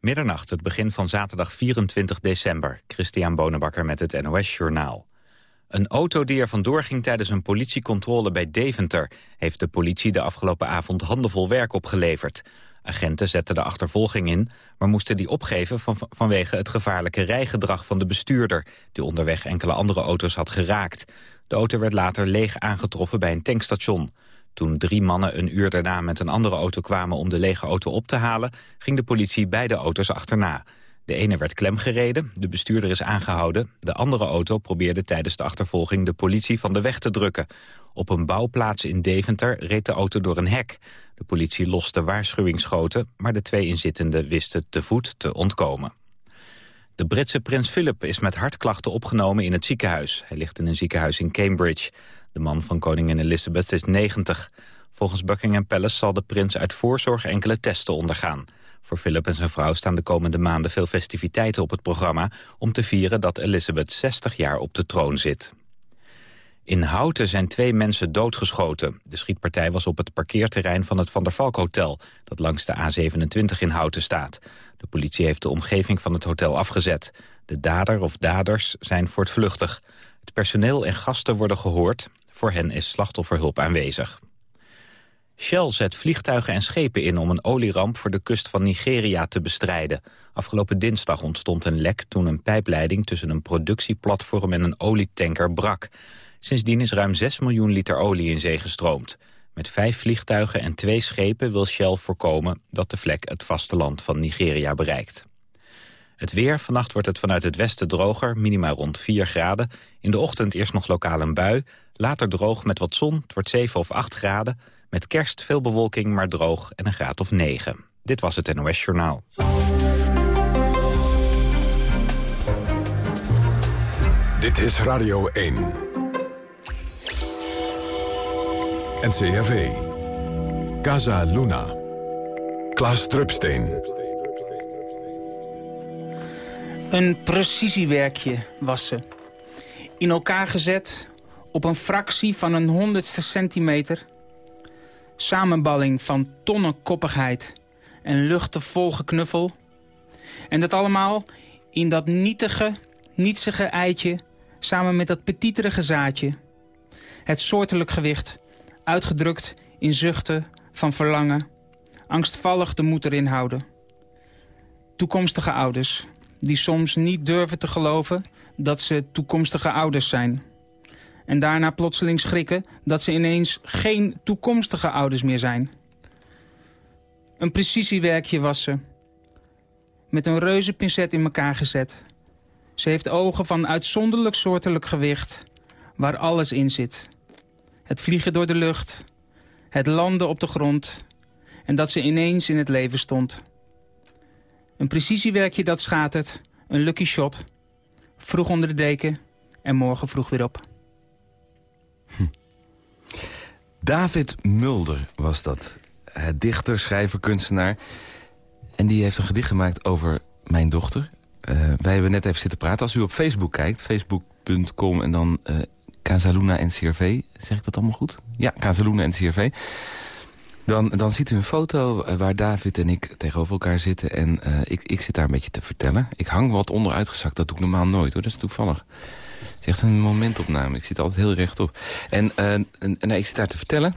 Middernacht, het begin van zaterdag 24 december. Christian Bonenbakker met het NOS Journaal. Een auto die er vandoor ging tijdens een politiecontrole bij Deventer... heeft de politie de afgelopen avond handenvol werk opgeleverd. Agenten zetten de achtervolging in, maar moesten die opgeven... Van, vanwege het gevaarlijke rijgedrag van de bestuurder... die onderweg enkele andere auto's had geraakt. De auto werd later leeg aangetroffen bij een tankstation. Toen drie mannen een uur daarna met een andere auto kwamen om de lege auto op te halen, ging de politie beide auto's achterna. De ene werd klemgereden, de bestuurder is aangehouden. De andere auto probeerde tijdens de achtervolging de politie van de weg te drukken. Op een bouwplaats in Deventer reed de auto door een hek. De politie loste waarschuwingsschoten, maar de twee inzittenden wisten te voet te ontkomen. De Britse prins Philip is met hartklachten opgenomen in het ziekenhuis. Hij ligt in een ziekenhuis in Cambridge. De man van koningin Elizabeth is 90. Volgens Buckingham Palace zal de prins uit voorzorg enkele testen ondergaan. Voor Philip en zijn vrouw staan de komende maanden veel festiviteiten op het programma... om te vieren dat Elizabeth 60 jaar op de troon zit. In Houten zijn twee mensen doodgeschoten. De schietpartij was op het parkeerterrein van het Van der Valk Hotel... dat langs de A27 in Houten staat. De politie heeft de omgeving van het hotel afgezet. De dader of daders zijn voortvluchtig. Het personeel en gasten worden gehoord. Voor hen is slachtofferhulp aanwezig. Shell zet vliegtuigen en schepen in om een olieramp voor de kust van Nigeria te bestrijden. Afgelopen dinsdag ontstond een lek toen een pijpleiding tussen een productieplatform en een olietanker brak. Sindsdien is ruim 6 miljoen liter olie in zee gestroomd. Met vijf vliegtuigen en twee schepen wil Shell voorkomen dat de vlek het vasteland van Nigeria bereikt. Het weer, vannacht wordt het vanuit het westen droger, minima rond 4 graden. In de ochtend eerst nog lokaal een bui, later droog met wat zon, het wordt 7 of 8 graden. Met kerst veel bewolking, maar droog en een graad of 9. Dit was het NOS Journaal. Dit is Radio 1. NCRV. Casa Luna. Klaas Drupsteen. Een precisiewerkje was ze. In elkaar gezet op een fractie van een honderdste centimeter. Samenballing van tonnen koppigheid en luchtenvol geknuffel. En dat allemaal in dat nietige, nietsige eitje... samen met dat petiterige zaadje. Het soortelijk gewicht, uitgedrukt in zuchten van verlangen. Angstvallig de moed erin houden. Toekomstige ouders die soms niet durven te geloven dat ze toekomstige ouders zijn. En daarna plotseling schrikken dat ze ineens geen toekomstige ouders meer zijn. Een precisiewerkje was ze. Met een reuze pincet in elkaar gezet. Ze heeft ogen van uitzonderlijk soortelijk gewicht, waar alles in zit. Het vliegen door de lucht, het landen op de grond en dat ze ineens in het leven stond. Een precisiewerkje dat schatert. Een lucky shot. Vroeg onder de deken. En morgen vroeg weer op. Hm. David Mulder was dat. Dichter, schrijver, kunstenaar. En die heeft een gedicht gemaakt over mijn dochter. Uh, wij hebben net even zitten praten. Als u op Facebook kijkt, facebook.com en dan uh, Casaluna NCRV. Zeg ik dat allemaal goed? Ja, Casaluna NCRV. Dan, dan ziet u een foto eh, waar David en ik tegenover elkaar zitten. En ik, ik zit daar een beetje te vertellen. Ik hang wat onderuitgezakt. Dat doe ik normaal nooit hoor. Dat is toevallig. Het is echt een momentopname. Ik zit altijd heel rechtop. En, uh, en, en ik zit daar te vertellen.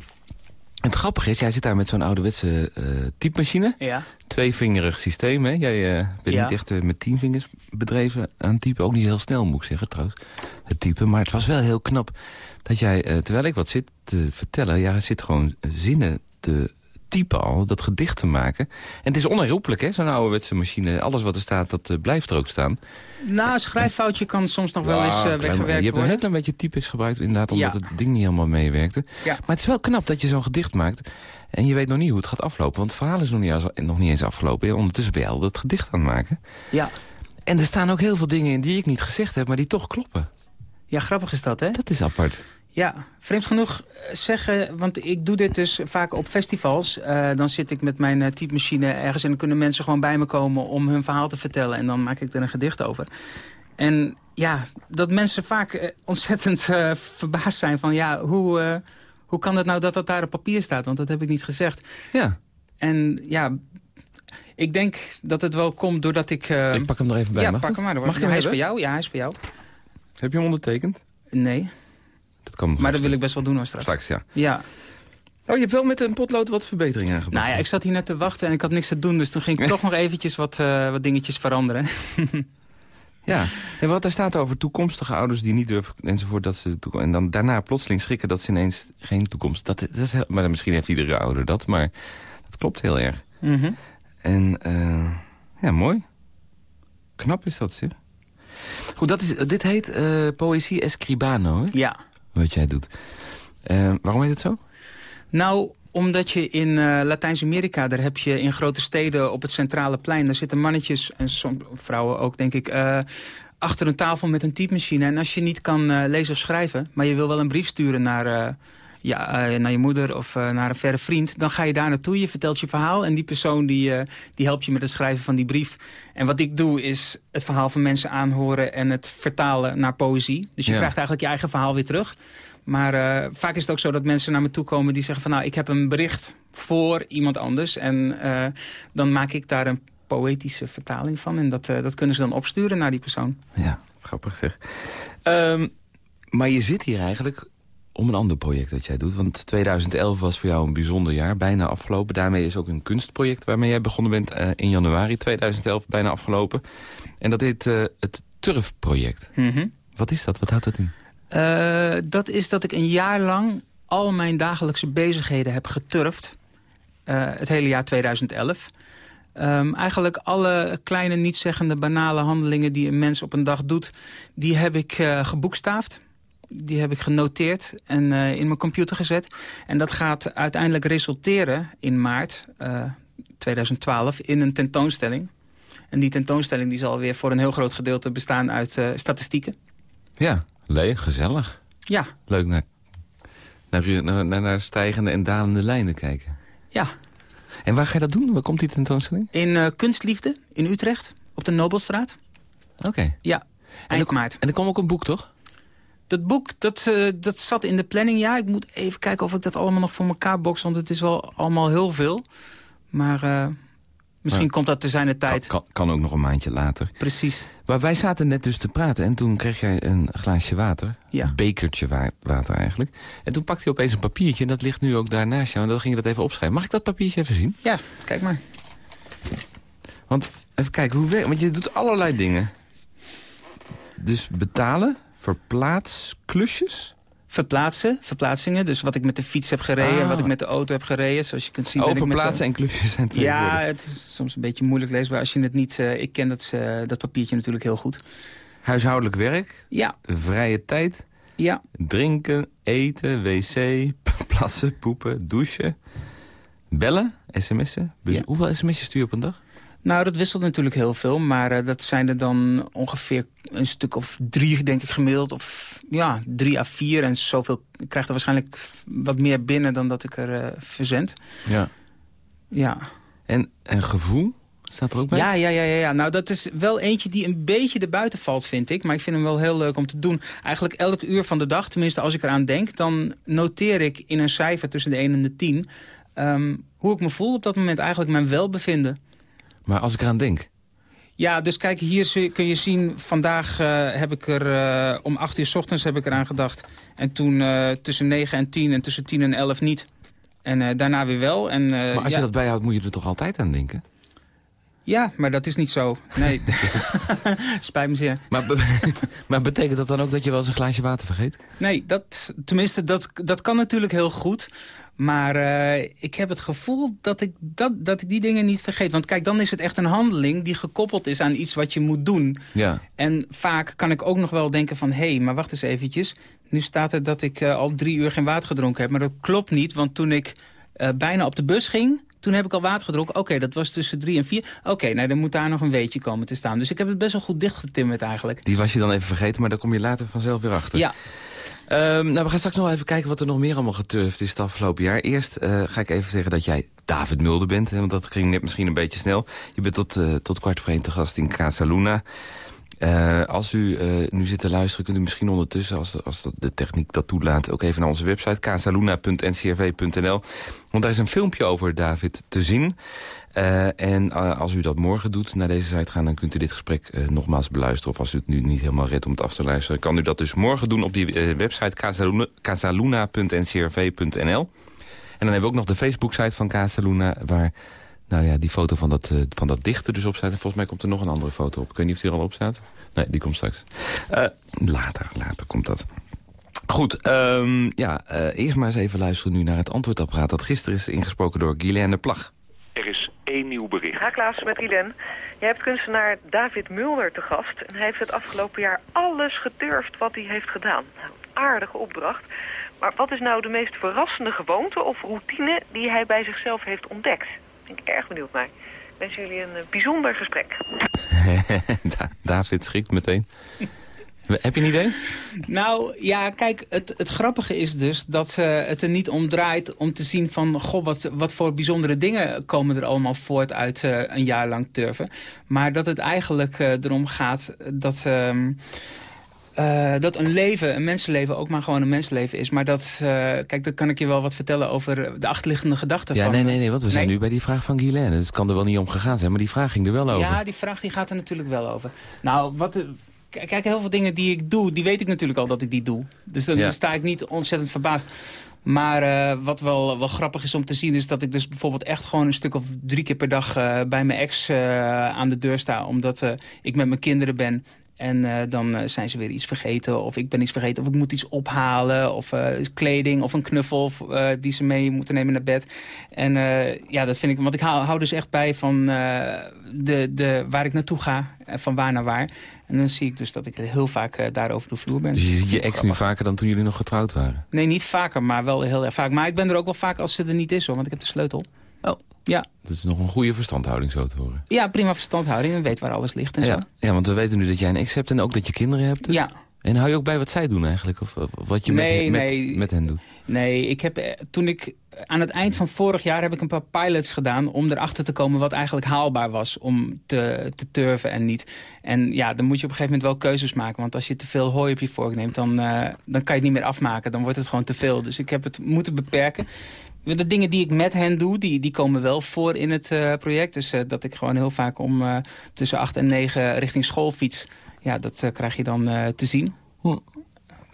En het grappige is, jij zit daar met zo'n ouderwetse uh, typemachine. Ja. Tweevingerig systeem, hè? Jij uh, bent ja. niet echt uh, met tien vingers bedreven aan typen. Ook niet heel snel, moet ik zeggen, trouwens. Het typen. Maar het was wel heel knap dat jij, terwijl ik wat zit te vertellen... ja, zit gewoon zinnen te typen al, dat gedicht te maken. En het is onherroepelijk, hè, zo'n ouderwetse machine. Alles wat er staat, dat uh, blijft er ook staan. Nou, een schrijffoutje kan soms nog wel eens uh, weggewerkt worden. Je hebt een heel klein beetje typex gebruikt, inderdaad, omdat ja. het ding niet helemaal meewerkte. Ja. Maar het is wel knap dat je zo'n gedicht maakt... en je weet nog niet hoe het gaat aflopen, want het verhaal is nog niet, nog niet eens afgelopen. Ondertussen ben je al dat gedicht aan het maken. Ja. En er staan ook heel veel dingen in die ik niet gezegd heb, maar die toch kloppen. Ja, grappig is dat, hè? Dat is apart. Ja, vreemd genoeg zeggen, want ik doe dit dus vaak op festivals. Uh, dan zit ik met mijn uh, typemachine ergens en dan kunnen mensen gewoon bij me komen om hun verhaal te vertellen. En dan maak ik er een gedicht over. En ja, dat mensen vaak uh, ontzettend verbaasd zijn van ja, hoe, hoe kan het nou dat dat daar op papier staat? Want dat heb ik niet gezegd. Ja. En ja, Ik denk dat het wel komt doordat ik... Ik pak hem er even bij. Ja, Mag pak hem maar. Mag hij is voor jou. Ja, hij is voor jou. Heb je hem ondertekend? Nee, Dat kan nog maar dat wil ik best wel doen hoor straks. straks, ja. Ja. Oh, je hebt wel met een potlood wat verbeteringen aangebracht. Nou ja, ik zat hier net te wachten en ik had niks te doen. Dus toen ging ik toch nog eventjes wat, eh, wat dingetjes veranderen. Ja, en wat daar staat over toekomstige ouders die niet durven enzovoort. Dat ze en dan daarna plotseling schrikken dat ze ineens geen toekomst... Dat, dat is heel- maar misschien heeft iedere ouder dat, maar dat klopt heel erg. Mhm. En eh, ja, mooi. Knap is dat, zeg. Goed, dat is, dit heet eh, Poëzie Escribano, hè? Ja. Wat jij doet. Eh, waarom heet het zo? Nou, omdat je in eh, Latijns-Amerika, daar heb je in grote steden op het centrale plein... daar zitten mannetjes, en soms vrouwen ook, denk ik... eh, achter een tafel met een typemachine. En als je niet kan lezen of schrijven... maar je wil wel een brief sturen naar, ja, eh, naar je moeder of eh, naar een verre vriend... dan ga je daar naartoe, je vertelt je verhaal... en die persoon die, eh, die helpt je met het schrijven van die brief. En wat ik doe is het verhaal van mensen aanhoren... en het vertalen naar poëzie. Dus je Ja. krijgt eigenlijk je eigen verhaal weer terug... Maar vaak is het ook zo dat mensen naar me toe komen die zeggen van... nou, ik heb een bericht voor iemand anders. En dan maak ik daar een poëtische vertaling van. En dat, dat kunnen ze dan opsturen naar die persoon. Ja, grappig zeg. Ehm, maar je zit hier eigenlijk om een ander project dat jij doet. Want 2011 was voor jou een bijzonder jaar, bijna afgelopen. Daarmee is ook een kunstproject waarmee jij begonnen bent eh, in januari 2011, bijna afgelopen. En dat heet eh, het Turfproject. Wat is dat? Wat houdt dat in? Eh, dat is dat ik een jaar lang al mijn dagelijkse bezigheden heb geturfd. Het hele jaar 2011. Ehm, eigenlijk alle kleine, nietszeggende, banale handelingen die een mens op een dag doet... die heb ik geboekstaafd. Die heb ik genoteerd en eh, in mijn computer gezet. En dat gaat uiteindelijk resulteren in maart eh, 2012 in een tentoonstelling. En die tentoonstelling die zal weer voor een heel groot gedeelte bestaan uit eh, statistieken. Ja, leuk, gezellig. Ja, Leuk naar, naar, naar, stijgende en dalende lijnen kijken. ja. En waar ga je dat doen? Waar komt die tentoonstelling? In eh, Kunstliefde in Utrecht, op de Nobelstraat. Oké. Ja, eind er, maart. En er kwam ook een boek, toch? Dat boek, dat, eh, dat zat in de planning. Ja, ik moet even kijken of ik dat allemaal nog voor elkaar box. Want het is wel allemaal heel veel. Maar eh, misschien komt dat te zijn de tijd. kan, kan ook nog een maandje later. Precies. Maar wij zaten net dus te praten en toen kreeg jij een glaasje water. Ja. Een bekertje wa- water eigenlijk. En toen pakte hij opeens een papiertje en dat ligt nu ook daar naast jou. En dan ging je dat even opschrijven. Mag ik dat papiertje even zien? Ja, kijk maar. Want even kijken, hoe werkt Want je doet allerlei dingen. Dus betalen, verplaatsklusjes. Verplaatsen, verplaatsingen. Dus wat ik met de fiets heb gereden, Ah. wat ik met de auto heb gereden. Zoals je kunt zien. de- Overplaatsen en klusjes zijn twee Ja, woorden. het is soms een beetje moeilijk leesbaar als je het niet... eh, ik ken dat, eh, dat papiertje natuurlijk heel goed. Huishoudelijk werk, Ja, vrije tijd, ja. drinken, eten, wc, plassen, poepen, douchen. Bellen, sms'en. Dus Ja. Hoeveel sms'jes stuur je op een dag? Nou, dat wisselt natuurlijk heel veel. Maar eh, dat zijn er dan ongeveer een stuk of drie, denk ik, gemiddeld. Of ja, drie à vier. En zoveel ik krijg er waarschijnlijk wat meer binnen dan dat ik er eh, verzend. Ja. Ja. En, en gevoel? Staat er ook bij? Ja, ja, ja, ja, ja. Nou, dat is wel eentje die een beetje erbuiten valt, vind ik. Maar ik vind hem wel heel leuk om te doen. Eigenlijk elk uur van de dag, tenminste als ik eraan denk... dan noteer ik in een cijfer tussen de 1 en de 10... ehm, hoe ik me voel op dat moment, eigenlijk mijn welbevinden. Maar als ik eraan denk. Ja, dus kijk, hier kun je zien, vandaag eh, heb ik er eh, om 8 uur s ochtends heb ik eraan gedacht. En toen eh, tussen 9 en 10 en tussen 10 en 11 niet. En daarna weer wel. En, Maar als ja, je dat bijhoudt, moet je er toch altijd aan denken? ja, maar dat is niet zo. Nee, spijt me zeer. Maar, be- maar betekent dat dan ook dat je wel eens een glaasje water vergeet? Nee, dat, tenminste, dat, dat kan natuurlijk heel goed. Maar eh, ik heb het gevoel dat ik, dat, dat ik die dingen niet vergeet. Want kijk, dan is het echt een handeling die gekoppeld is aan iets wat je moet doen. Ja. En vaak kan ik ook nog wel denken van... hé, hey, maar wacht eens eventjes. Nu staat er dat ik eh, al drie uur geen water gedronken heb. Maar dat klopt niet, want toen ik eh, bijna op de bus ging... toen heb ik al water gedronken. Oké, dat was tussen drie en vier. Oké, nou dan moet daar nog een weetje komen te staan. Dus ik heb het best wel goed dichtgetimmerd eigenlijk. Die was je dan even vergeten, maar daar kom je later vanzelf weer achter. Ja, Ehm, nou, we gaan straks nog even kijken wat er nog meer allemaal geturfd is het afgelopen jaar. Eerst eh, ga ik even zeggen dat jij David Mulder bent, hè, want dat ging net misschien een beetje snel. Je bent tot, eh, tot kwart voor één te gast in Casa Luna. Uh, als u nu zit te luisteren, kunt u misschien ondertussen... als, als de techniek dat toelaat, ook even naar onze website... casaluna.ncrv.nl. Want daar is een filmpje over David te zien... Uh, en als u dat morgen doet, naar deze site gaan... dan kunt u dit gesprek nogmaals beluisteren. Of als u het nu niet helemaal redt om het af te luisteren... kan u dat dus morgen doen op die website casaluna.ncrv.nl. En dan hebben we ook nog de Facebook-site van Casaluna... waar nou ja, die foto van dat, van dat dichter dus op staat. En volgens mij komt er nog een andere foto op. Ik weet niet of die er al op staat. Nee, die komt straks. Later, later komt dat. Goed, um, ja, eerst maar eens even luisteren nu naar het antwoordapparaat... dat gisteren is ingesproken door Guylaine Plag. Er is één nieuw bericht. Ja, Klaas, met Guylaine. Je hebt kunstenaar David Mulder te gast. En hij heeft het afgelopen jaar alles geturfd wat hij heeft gedaan. Nou, aardige opdracht. Maar wat is nou de meest verrassende gewoonte of routine... die hij bij zichzelf heeft ontdekt? ben ik erg benieuwd naar. Ik wens jullie een uh, bijzonder gesprek. David schrikt meteen. Heb je een idee? Nou, ja, kijk, het, het grappige is dus dat uh, het er niet om draait om te zien van... goh, wat, wat voor bijzondere dingen komen er allemaal voort uit uh, een jaar lang turven. Maar dat het eigenlijk uh, erom gaat dat... Uh, dat een leven, een mensenleven, ook maar gewoon een mensenleven is. Maar dat, uh, kijk, dan kan ik je wel wat vertellen over de achterliggende gedachten. Ja, van, nee, nee, nee, want we zijn nu bij die vraag van Guylaine. Dus het kan er wel niet om gegaan zijn, maar die vraag ging er wel over. Ja, die vraag die gaat er natuurlijk wel over. Nou, wat... Kijk, heel veel dingen die ik doe, die weet ik natuurlijk al dat ik die doe. Dus dan ja. sta ik niet ontzettend verbaasd. Maar uh, wat wel, wel grappig is om te zien... is dat ik dus bijvoorbeeld echt gewoon een stuk of drie keer per dag... Uh, bij mijn ex uh, aan de deur sta. Omdat ik met mijn kinderen ben. En uh, dan uh, zijn ze weer iets vergeten of ik ben iets vergeten of ik moet iets ophalen of uh, kleding of een knuffel die ze mee moeten nemen naar bed. En ja, dat vind ik, want ik hou, hou dus echt bij van de, de, waar ik naartoe ga, van waar naar waar. En dan zie ik dus dat ik heel vaak daar over de vloer ben. Dus je ziet je ex nu vaker dan toen jullie nog getrouwd waren? Nee, niet vaker, maar wel heel erg vaak. Maar ik ben er ook wel vaak als ze er niet is hoor, want ik heb de sleutel. Oh. Ja. Dat is nog een goede verstandhouding zo te horen. Ja, prima verstandhouding. En weet waar alles ligt en ja. zo. Ja, want we weten nu dat jij een ex hebt en ook dat je kinderen hebt. Dus. Ja. En hou je ook bij wat zij doen eigenlijk? Of wat je nee, met, nee. met, met hen doet? Nee, ik heb, toen ik aan het eind van vorig jaar heb ik een paar pilots gedaan... om erachter te komen wat eigenlijk haalbaar was om te, te turven en niet. En ja, dan moet je op een gegeven moment wel keuzes maken. Want als je te veel hooi op je vork neemt, dan, uh, dan kan je het niet meer afmaken. Dan wordt het gewoon te veel. Dus ik heb het moeten beperken. De dingen die ik met hen doe, die, die komen wel voor in het uh, project. Dus uh, dat ik gewoon heel vaak om uh, tussen 8 en 9 richting school fiets. Ja, dat krijg je dan te zien. Hm.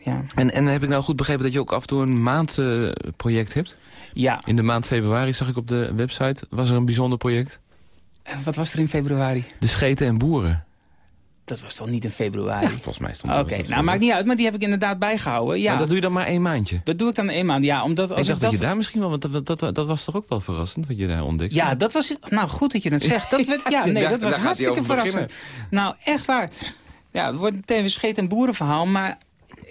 Ja. En, en heb ik nou goed begrepen dat je ook af en toe een maandproject hebt? Ja. In de maand februari zag ik op de website. Was er een bijzonder project? wat was er in februari? De scheten en boeren. Dat was toch niet in februari? Ja, volgens mij stond Oké, okay, nou maakt niet uit, maar die heb ik inderdaad bijgehouden. Ja. Maar dat doe je dan maar één maandje? Dat doe ik dan één maand, ja. Omdat als ik dacht ik dat, dat je daar misschien wel, want dat, dat, dat, was toch ook wel verrassend wat je daar ontdekte? Ja, dat was, nou goed dat je het zegt. Dat werd, ja, nee, dat was hartstikke verrassend. Nou, echt waar. Ja, het wordt meteen weer scheet- en boerenverhaal, maar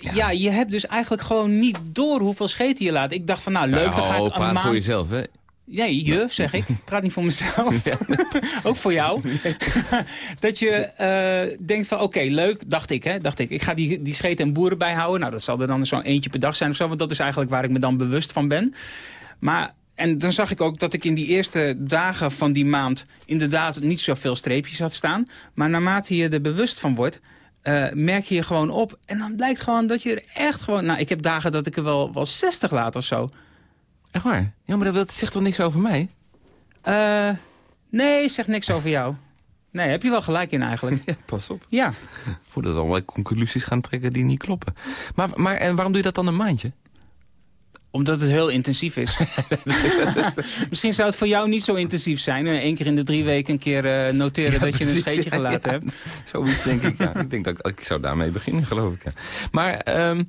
ja. ja. je hebt dus eigenlijk gewoon niet door hoeveel scheten je laat. Ik dacht van, nou leuk, nou, dan ga ik een maand... voor jezelf, hè? Nee, je, zeg ik. Ik praat niet voor mezelf. Ja. Ook voor jou. dat je uh, denkt van, oké, okay, leuk, dacht ik, hè. Dacht ik, ik ga die, die scheten en boeren bijhouden. Nou, dat zal er dan zo'n eentje per dag zijn of zo. Want dat is eigenlijk waar ik me dan bewust van ben. Maar... En dan zag ik ook dat ik in die eerste dagen van die maand... inderdaad niet zoveel streepjes had staan. Maar naarmate je er bewust van wordt... Uh, merk je je gewoon op. En dan blijkt gewoon dat je er echt gewoon... Nou, ik heb dagen dat ik er wel, wel 60 laat of zo. Echt waar? Ja, maar dat zegt toch niks over mij? Uh, nee, zegt niks over jou. Nee, heb je wel gelijk in eigenlijk. Ja, pas op. Ja. Voordat we allemaal conclusies gaan trekken die niet kloppen. Maar, maar en waarom doe je dat dan een maandje? Omdat het heel intensief is. Misschien zou het voor jou niet zo intensief zijn. Eén keer in de drie weken een keer uh, noteren ja, dat precies, je een scheetje gelaten ja, hebt. Zoiets denk ik, ja. ik denk dat ik, ik zou daarmee beginnen, geloof ik. Maar... Um,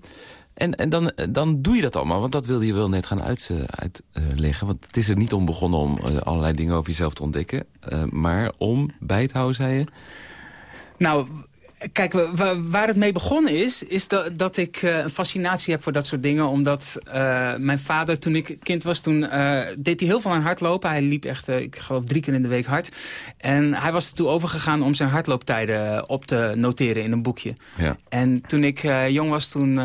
en, en dan, dan doe je dat allemaal, want dat wilde je wel net gaan uitleggen. Uit, uh, want het is er niet om begonnen om uh, allerlei dingen over jezelf te ontdekken. Uh, maar om bij te houden, zei je? Nou, kijk, waar het mee begonnen is... is dat, dat ik een fascinatie heb voor dat soort dingen. Omdat mijn vader, toen ik kind was, toen deed hij heel veel aan hardlopen. Hij liep echt, ik geloof, drie keer in de week hard. En hij was ertoe overgegaan om zijn hardlooptijden op te noteren in een boekje. Ja. En toen ik jong was, toen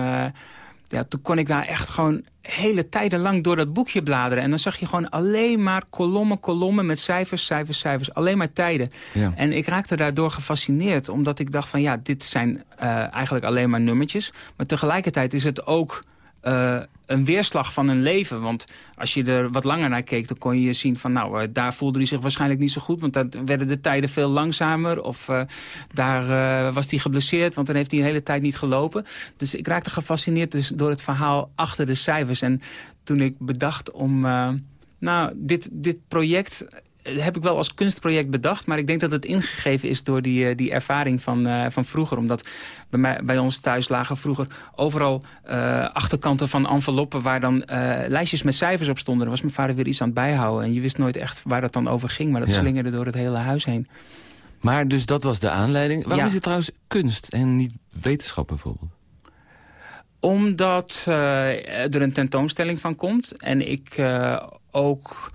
ja, toen kon ik daar echt gewoon hele tijden lang door dat boekje bladeren. En dan zag je gewoon alleen maar kolommen, kolommen met cijfers, cijfers, cijfers. Alleen maar tijden. Ja. En ik raakte daardoor gefascineerd. Omdat ik dacht van ja, dit zijn uh, eigenlijk alleen maar nummertjes. Maar tegelijkertijd is het ook... Uh, een weerslag van een leven. Want als je er wat langer naar keek, dan kon je zien van... nou, uh, daar voelde hij zich waarschijnlijk niet zo goed... want dan werden de tijden veel langzamer. Of uh, daar was hij geblesseerd, want dan heeft hij een hele tijd niet gelopen. Dus ik raakte gefascineerd dus door het verhaal achter de cijfers. En toen ik bedacht om... nou, dit, dit project heb ik wel als kunstproject bedacht. Maar ik denk dat het ingegeven is door die, die ervaring van, uh, van vroeger. Omdat bij, mij, bij ons thuis lagen vroeger overal uh, achterkanten van enveloppen... waar dan uh, lijstjes met cijfers op stonden. Dan was mijn vader weer iets aan het bijhouden. En je wist nooit echt waar dat dan over ging. Maar dat ja. slingerde door het hele huis heen. Maar dus dat was de aanleiding. Waarom ja. is het trouwens kunst en niet wetenschap bijvoorbeeld? Omdat er een tentoonstelling van komt. En ik ook...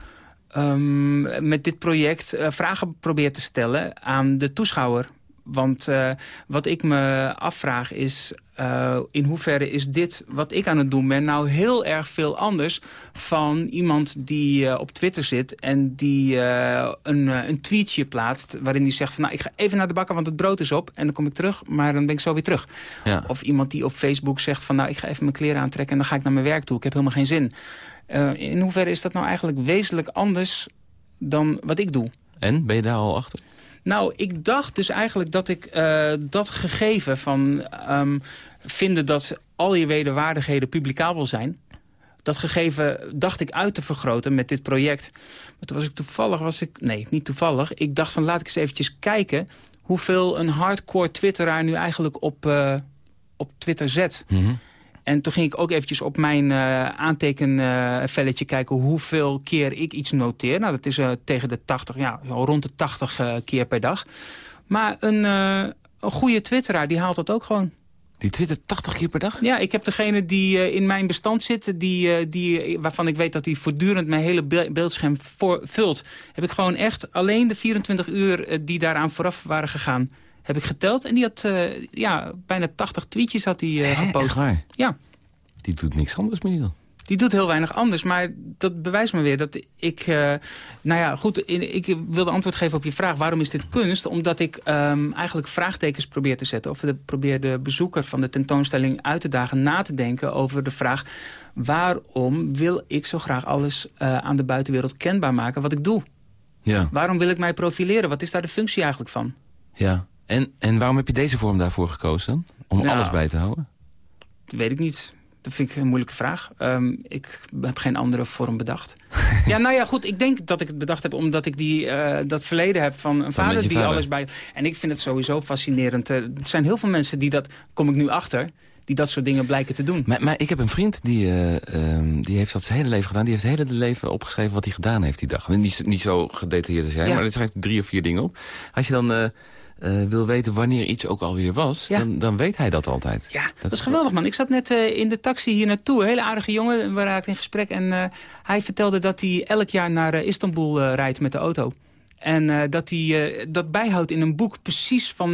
Um, met dit project uh, vragen probeer te stellen aan de toeschouwer. Want uh, wat ik me afvraag is... Uh, in hoeverre is dit wat ik aan het doen ben... nou heel erg veel anders van iemand die uh, op Twitter zit... en die een, een tweetje plaatst waarin die zegt... van, nou, ik ga even naar de bakker, want het brood is op... en dan kom ik terug, maar dan ben ik zo weer terug. Ja. Of iemand die op Facebook zegt van... nou, ik ga even mijn kleren aantrekken en dan ga ik naar mijn werk toe. Ik heb helemaal geen zin. Uh, in hoeverre is dat nou eigenlijk wezenlijk anders dan wat ik doe? En, ben je daar al achter? Nou, ik dacht dus eigenlijk dat ik uh, dat gegeven van um, vinden dat al je wederwaardigheden publicabel zijn... dat gegeven dacht ik uit te vergroten met dit project. Maar toen was ik toevallig, was ik, nee, niet toevallig... ik dacht van laat ik eens eventjes kijken hoeveel een hardcore twitteraar nu eigenlijk op, uh, op Twitter zet... Mm -hmm. En toen ging ik ook eventjes op mijn uh, aantekenvelletje uh, kijken hoeveel keer ik iets noteer. Nou, dat is uh, tegen de 80, ja, rond de 80 uh, keer per dag. Maar een, een goede twitteraar, die haalt dat ook gewoon. Die twittert 80 keer per dag? Ja, ik heb degene die uh, in mijn bestand zit, die, uh, die, waarvan ik weet dat hij voortdurend mijn hele beeldscherm vult. Heb ik gewoon echt alleen de 24 uur uh, die daaraan vooraf waren gegaan heb ik geteld. En die had uh, ja, bijna 80 tweetjes had hij uh, gepost. Echt waar? Ja. Die doet niks anders meer. Die doet heel weinig anders, maar dat bewijst me weer dat ik... Uh, nou ja, goed, in, ik wilde antwoord geven op je vraag. Waarom is dit kunst? Omdat ik um, eigenlijk vraagtekens probeer te zetten. Of de, probeer de bezoeker van de tentoonstelling uit te dagen na te denken over de vraag... waarom wil ik zo graag alles aan de buitenwereld kenbaar maken wat ik doe? Ja. Waarom wil ik mij profileren? Wat is daar de functie eigenlijk van? Ja, en, en waarom heb je deze vorm daarvoor gekozen? Om Nou, alles bij te houden? Dat weet ik niet. Dat vind ik een moeilijke vraag. Um, ik heb geen andere vorm bedacht. ja, nou ja, goed. Ik denk dat ik het bedacht heb omdat ik die, uh, dat verleden heb van een Van vader die vader. alles bij... En ik vind het sowieso fascinerend. Uh, er zijn heel veel mensen die dat, kom ik nu achter, die dat soort dingen blijken te doen. Maar, maar ik heb een vriend die, uh, um, die heeft dat zijn hele leven gedaan. Die heeft het hele leven opgeschreven wat hij gedaan heeft die dag. Niet, niet zo gedetailleerd te zijn, Ja. maar er schrijft drie of vier dingen op. Als je dan... Uh, uh, wil weten wanneer iets ook alweer was, Ja. dan, dan weet hij dat altijd. Ja, dat, is geweldig, man. Ik zat net uh, in de taxi hier naartoe. Een hele aardige jongen. We raakten in gesprek. En uh, hij vertelde dat hij elk jaar naar Istanbul rijdt met de auto. En dat hij dat bijhoudt in een boek precies van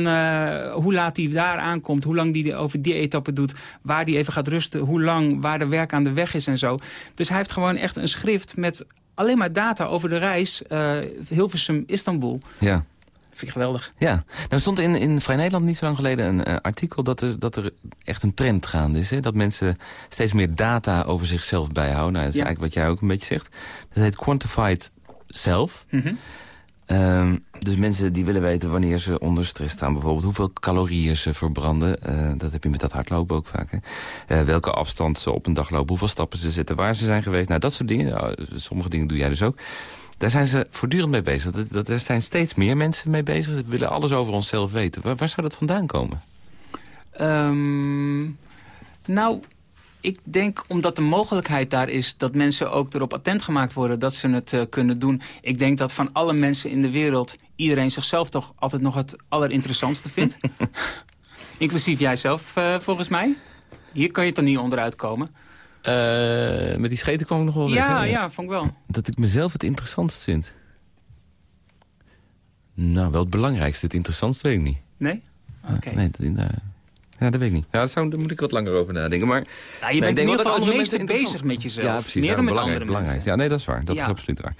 hoe laat hij daar aankomt. Hoe lang hij over die etappe doet. Waar hij even gaat rusten. Hoe lang, waar de werk aan de weg is en zo. Dus hij heeft gewoon echt een schrift met alleen maar data over de reis. Uh, Hilversum-Istanbul. Ja. Vind ik geweldig. Ja, nou stond in, in Vrij Nederland niet zo lang geleden een uh, artikel dat er, dat er echt een trend gaande is. Hè? Dat mensen steeds meer data over zichzelf bijhouden. Nou, dat is Ja. eigenlijk wat jij ook een beetje zegt. Dat heet quantified self. Mhm. Um, dus mensen die willen weten wanneer ze onder stress staan. Bijvoorbeeld hoeveel calorieën ze verbranden. Uh, dat heb je met dat hardlopen ook vaak. Hè? Uh, welke afstand ze op een dag lopen. Hoeveel stappen ze zetten. Waar ze zijn geweest. Nou, dat soort dingen. Nou, sommige dingen doe jij dus ook. Daar zijn ze voortdurend mee bezig. Dat, dat, er zijn steeds meer mensen mee bezig. Ze willen alles over onszelf weten. Waar, waar zou dat vandaan komen? Um, nou, ik denk omdat de mogelijkheid daar is... dat mensen ook erop attent gemaakt worden dat ze het uh, kunnen doen. Ik denk dat van alle mensen in de wereld... iedereen zichzelf toch altijd nog het allerinteressantste vindt. Inclusief jijzelf, uh, volgens mij. Hier kan je toch niet onderuit komen. Uh, met die scheten kwam ik nog wel weg. Ja, hè? ja, vond ik wel. Dat ik mezelf het interessantst vind. Nou, wel het belangrijkste. Het interessantste weet ik niet. Nee? Oké. Okay. Nee, dat, uh, Ja, dat weet ik niet. Ja, dat zou, daar moet ik wat langer over nadenken. Maar, Ja, je Nee, bent in ieder geval het meeste bezig met jezelf. Ja, precies. Meer ja, dan met belangrijk, andere belangrijk. mensen. Ja, nee, dat is waar. Dat Ja. is absoluut waar.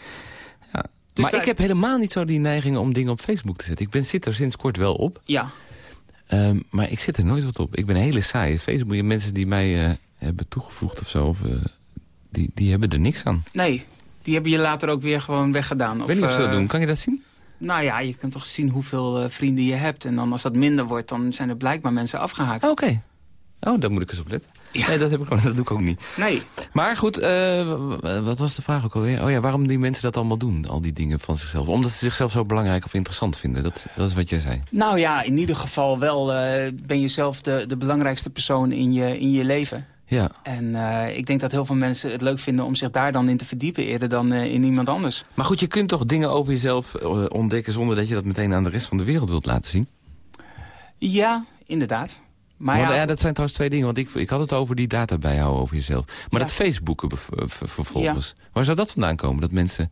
Ja. Dus maar daar- ik heb helemaal niet zo die neiging om dingen op Facebook te zetten. Ik ben, zit er sinds kort wel op. Ja, Ehm, maar ik zit er nooit wat op. Ik ben een hele saai. Facebook, mensen die mij eh, hebben toegevoegd of zo... Of, eh, die, die hebben er niks aan. nee. Die hebben je later ook weer gewoon weggedaan. ik weet niet of ze dat eh, doen. Kan je dat zien? Nou ja, je kunt toch zien hoeveel eh, vrienden je hebt. En dan als dat minder wordt, dan zijn er blijkbaar mensen afgehaakt. Oh, Oké. Oh, daar moet ik eens op letten. Ja. Nee, dat, heb ik, dat doe ik ook niet. Nee, Maar goed, wat was de vraag ook alweer? Oh ja, waarom die mensen dat allemaal doen, al die dingen van zichzelf? Omdat ze zichzelf zo belangrijk of interessant vinden. Dat, dat is wat jij zei. nou ja, in ieder geval wel ben je zelf de, de belangrijkste persoon in je, in je leven. Ja, En eh, ik denk dat heel veel mensen het leuk vinden om zich daar dan in te verdiepen... eerder dan eh, in iemand anders. maar goed, je kunt toch dingen over jezelf eh, ontdekken... zonder dat je dat meteen aan de rest van de wereld wilt laten zien? Ja, inderdaad. Maar want ja, ja, dat zijn trouwens twee dingen. Want ik, ik had het over die data bijhouden over jezelf. Maar Ja. dat Facebooken vervolgens. Waar zou dat vandaan komen? Dat mensen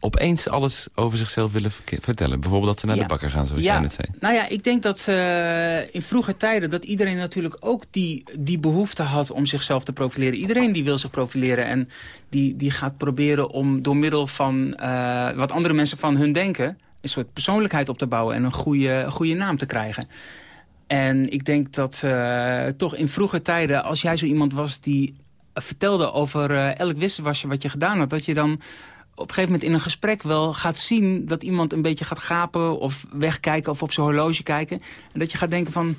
opeens alles over zichzelf willen vertellen. Bijvoorbeeld dat ze naar Ja. de bakker gaan, zoals ja, jij net zei. Nou ja, ik denk dat eh, in vroeger tijden... dat iedereen natuurlijk ook die, die behoefte had om zichzelf te profileren. Iedereen die wil zich profileren. En die, die gaat proberen om door middel van eh, wat andere mensen van hun denken... een soort persoonlijkheid op te bouwen en een goede, goede naam te krijgen. En ik denk dat eh, toch in vroeger tijden, als jij zo iemand was die vertelde over elk wisselwasje wat je gedaan had, dat je dan op een gegeven moment in een gesprek wel gaat zien dat iemand een beetje gaat gapen of wegkijken of op zijn horloge kijken. En dat je gaat denken van,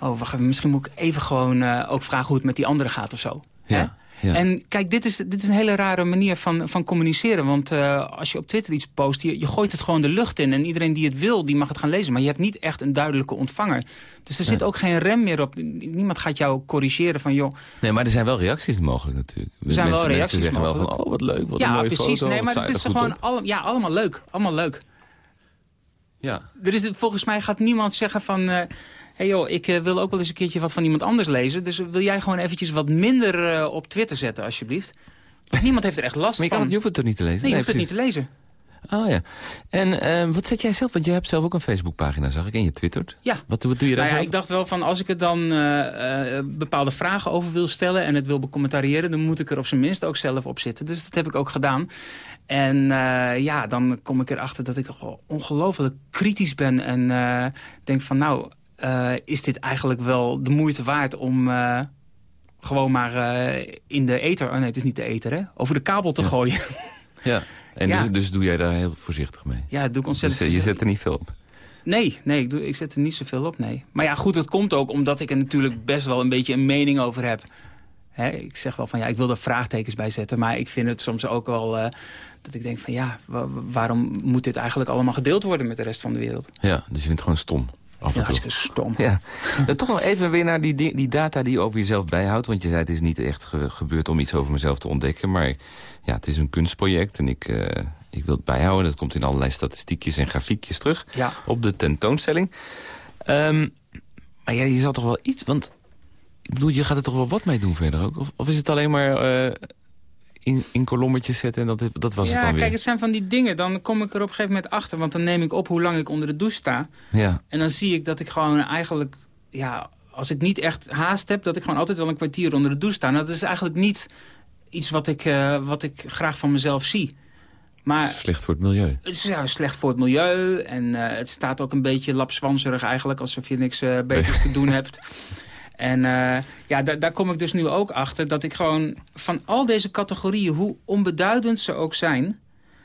oh wacht, misschien moet ik even gewoon eh, ook vragen hoe het met die andere gaat of zo. Ja, ja. En kijk, dit is, dit is een hele rare manier van, van communiceren. Want eh, als je op Twitter iets post, je, je gooit het gewoon de lucht in. En iedereen die het wil, die mag het gaan lezen. Maar je hebt niet echt een duidelijke ontvanger. Dus er zit ook geen rem meer op. Niemand gaat jou corrigeren van, joh... Nee, maar er zijn wel reacties mogelijk natuurlijk. Er zijn wel mensen, reacties mensen zeggen wel van, oh wat leuk, wat een ja, mooie precies. foto. nee, maar het is gewoon alle, ja, allemaal leuk. Allemaal leuk. Ja. Er is, volgens mij gaat niemand zeggen van... eh hey joh, ik eh, wil ook wel eens een keertje wat van iemand anders lezen. Dus wil jij gewoon eventjes wat minder eh, op Twitter zetten, alsjeblieft? Niemand heeft er echt last Maar je, kan van. het, je hoeft het toch niet te lezen? nee, je hoeft het niet te lezen. Oh ja. En ehm, wat zet jij zelf? Want je hebt zelf ook een Facebookpagina, zag ik. En je twittert. Ja. Wat, wat doe je daar Nou ja, zelf? ik dacht wel van als ik er dan eh, eh, bepaalde vragen over wil stellen en het wil becommentariëren, dan moet ik er op zijn minst ook zelf op zitten. Dus dat heb ik ook gedaan. En eh, ja, dan kom ik erachter dat ik toch wel ongelooflijk kritisch ben en eh, denk van nou, eh, is dit eigenlijk wel de moeite waard om eh, gewoon maar eh, in de ether, oh nee het is niet de ether hè, over de kabel te gooien. Ja. En Ja. Dus, dus doe jij daar heel voorzichtig mee? ja, dat doe ik Dus ontzettend eh, je zet er niet veel op? Nee, nee ik, doe, ik zet er niet zoveel op, nee. Maar ja, goed, het komt ook omdat ik er natuurlijk best wel een beetje een mening over heb. Hè, ik zeg wel van ja, ik wil er vraagtekens bij zetten. Maar ik vind het soms ook wel dat ik denk van ja, wa- wa- waarom moet dit eigenlijk allemaal gedeeld worden met de rest van de wereld? Ja, dus je vindt het gewoon stom. Af Ja, en toe. hartstikke stom. Ja. Dan toch nog even weer naar die, di- die data die je over jezelf bijhoudt. Want je zei het is niet echt ge- gebeurd om iets over mezelf te ontdekken. Maar ja, het is een kunstproject en ik, eh, ik wil het bijhouden. Dat komt in allerlei statistiekjes en grafiekjes terug Ja. op de tentoonstelling. Ehm, maar ja, je zal toch wel iets... Want ik bedoel, je gaat er toch wel wat mee doen verder ook? Of, of is het alleen maar eh, in, in kolommetjes zetten en dat, dat was ja, het dan kijk, weer? het zijn van die dingen. Dan kom ik er op een gegeven moment achter. Want dan neem ik op hoe lang ik onder de douche sta. Ja, En dan zie ik dat ik gewoon eigenlijk... Ja, als ik niet echt haast heb, dat ik gewoon altijd wel een kwartier onder de douche sta. Nou, dat is eigenlijk niet iets wat ik, eh, wat ik graag van mezelf zie. Maar slecht voor het milieu. het is ja, slecht voor het milieu. En eh, het staat ook een beetje lapswanserig eigenlijk. Alsof je niks eh, beters te doen hebt. En eh, ja, daar, kom ik dus nu ook achter. Dat ik gewoon van al deze categorieën, hoe onbeduidend ze ook zijn...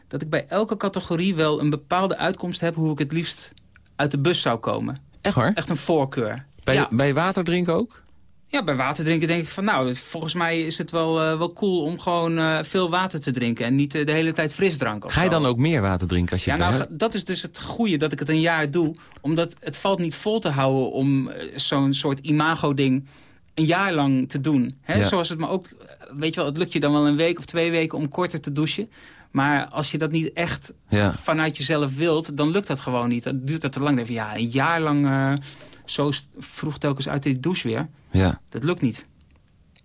dat ik bij elke categorie wel een bepaalde uitkomst heb... hoe ik het liefst uit de bus zou komen. Echt waar? Echt een voorkeur. Bij, ja. bij water drinken ook? Ja, bij water drinken denk ik van... nou, volgens mij is het wel, eh, wel cool om gewoon eh, veel water te drinken... en niet eh, de hele tijd frisdrank Ga je dan ook meer water drinken als je Ja, nou, dat is dus het goede dat ik het een jaar doe. Omdat het valt niet vol te houden om zo'n soort imago-ding een jaar lang te doen. Hè? Ja. Zoals het maar ook, weet je wel, het lukt je dan wel een week of twee weken om korter te douchen. Maar als je dat niet echt Ja. vanuit jezelf wilt, dan lukt dat gewoon niet. Dan duurt dat te lang. Dan denk je, ja, een jaar lang zo vroeg telkens uit de douche weer. Ja. Dat lukt niet.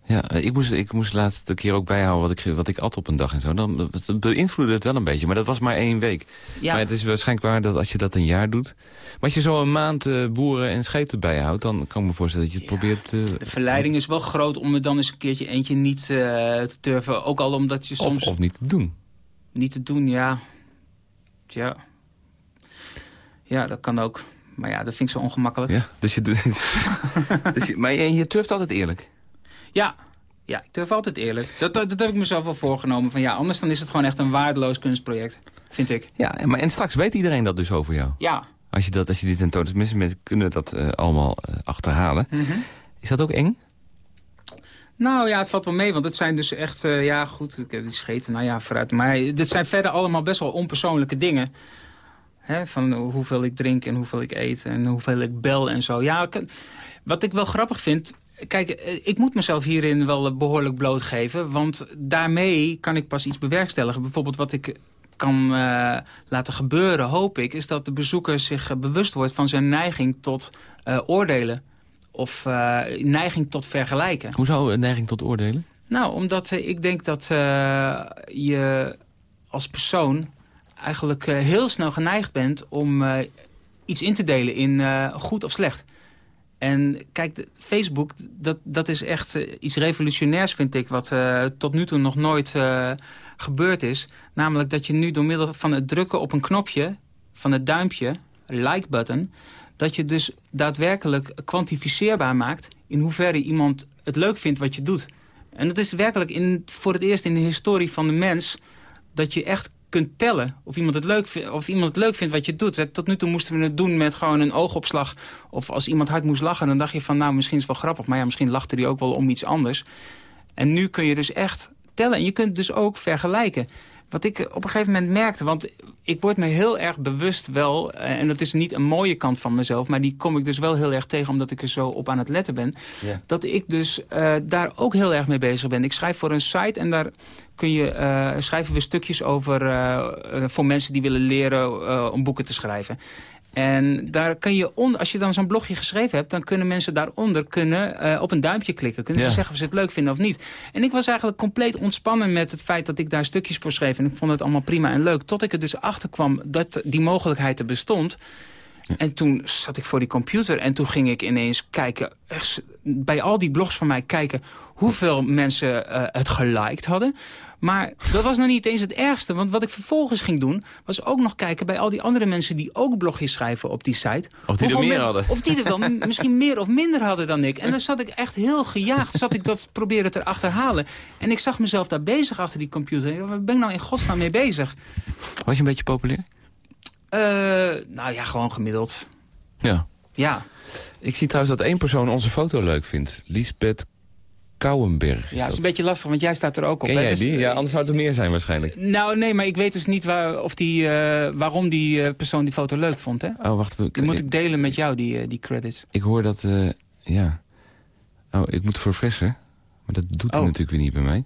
Ja, ik moest, ik moest de laatste keer ook bijhouden wat ik, wat ik at op een dag en zo. Dan dat beïnvloedde het wel een beetje, maar dat was maar één week. Ja. Maar het is waarschijnlijk waar dat als je dat een jaar doet... Maar als je zo een maand uh, boeren en scheten bijhoudt... dan kan ik me voorstellen dat je het probeert... Uh, de verleiding is wel groot om er dan eens een keertje eentje niet uh, te durven. Ook al omdat je soms... Of, of niet te doen. Niet te doen, ja. Ja. Ja, dat kan ook. Maar ja, dat vind ik zo ongemakkelijk. Ja, dus je dus je, maar je, je turft altijd eerlijk? Ja, ja, ik durf altijd eerlijk. Dat, dat, dat, heb ik mezelf wel voorgenomen. Van ja, anders dan is het gewoon echt een waardeloos kunstproject. Vind ik. Ja, maar en straks weet iedereen dat dus over jou? Ja. Als je, dat, als je dit tentoont, mensen mensen kunnen dat uh, allemaal uh, achterhalen. Mm -hmm. Is dat ook eng? Nou ja, het valt wel mee, want het zijn dus echt... Uh, ja, goed, ik heb die scheten, nou ja, vooruit. Maar dit zijn verder allemaal best wel onpersoonlijke dingen. Hè, van hoeveel ik drink en hoeveel ik eet en hoeveel ik bel en zo. Ja, wat ik wel grappig vind... Kijk, ik moet mezelf hierin wel behoorlijk blootgeven. Want daarmee kan ik pas iets bewerkstelligen. Bijvoorbeeld wat ik kan uh, laten gebeuren, hoop ik... is dat de bezoeker zich uh, bewust wordt van zijn neiging tot uh, oordelen. Of neiging tot vergelijken. Hoezo een neiging tot oordelen? Nou, omdat ik denk dat je als persoon eigenlijk heel snel geneigd bent... om iets in te delen in goed of slecht. En kijk, Facebook, dat, dat is echt iets revolutionairs, vind ik... wat tot nu toe nog nooit gebeurd is. Namelijk dat je nu door middel van het drukken op een knopje... van het duimpje, like-button... dat je dus daadwerkelijk kwantificeerbaar maakt... in hoeverre iemand het leuk vindt wat je doet. En dat is werkelijk in, voor het eerst in de historie van de mens... dat je echt kunt tellen of iemand, het leuk vindt, of iemand het leuk vindt wat je doet. Tot nu toe moesten we het doen met gewoon een oogopslag. Of als iemand hard moest lachen, dan dacht je van... nou, misschien is het wel grappig, maar ja, misschien lachte hij ook wel om iets anders. En nu kun je dus echt tellen. En je kunt dus ook vergelijken. Wat ik op een gegeven moment merkte, want ik word me heel erg bewust wel... en dat is niet een mooie kant van mezelf... maar die kom ik dus wel heel erg tegen omdat ik er zo op aan het letten ben... Ja. dat ik dus uh, daar ook heel erg mee bezig ben. Ik schrijf voor een site en daar kun je, uh, schrijven we stukjes over... Uh, voor mensen die willen leren om boeken te schrijven. En daar kun je, on, als je dan zo'n blogje geschreven hebt... dan kunnen mensen daaronder kunnen, uh, op een duimpje klikken. Kunnen Ja. ze zeggen of ze het leuk vinden of niet. En ik was eigenlijk compleet ontspannen met het feit dat ik daar stukjes voor schreef. En ik vond het allemaal prima en leuk. Tot ik er dus achter kwam dat die mogelijkheid er bestond. En toen zat ik voor die computer en toen ging ik ineens kijken... echt, bij al die blogs van mij kijken hoeveel mensen uh, het geliked hadden. Maar dat was nog niet eens het ergste. Want wat ik vervolgens ging doen, was ook nog kijken bij al die andere mensen... die ook blogjes schrijven op die site. Of die er meer men- hadden. Of die er wel misschien meer of minder hadden dan ik. En dan zat ik echt heel gejaagd, zat ik dat proberen te achterhalen. En ik zag mezelf daar bezig achter die computer. Waar ben ik nou in godsnaam mee bezig? Was je een beetje populair? Uh, nou ja, gewoon gemiddeld. Ja. Ja, Ik zie trouwens dat één persoon onze foto leuk vindt. Lisbeth Kouwenberg. Ja dat. is een beetje lastig, want jij staat er ook op. Ken hè? jij Dus, die? eh, Ja, anders zou het er meer zijn waarschijnlijk. Nou, nee, maar ik weet dus niet waar, of die, eh, waarom die eh, persoon die foto leuk vond. Hè? Oh, wacht. Die moet ik delen met jou, die, eh, die credits. Ik hoor dat... eh, ja. Oh, ik moet verfressen. Maar dat doet hij Oh. natuurlijk weer niet bij mij.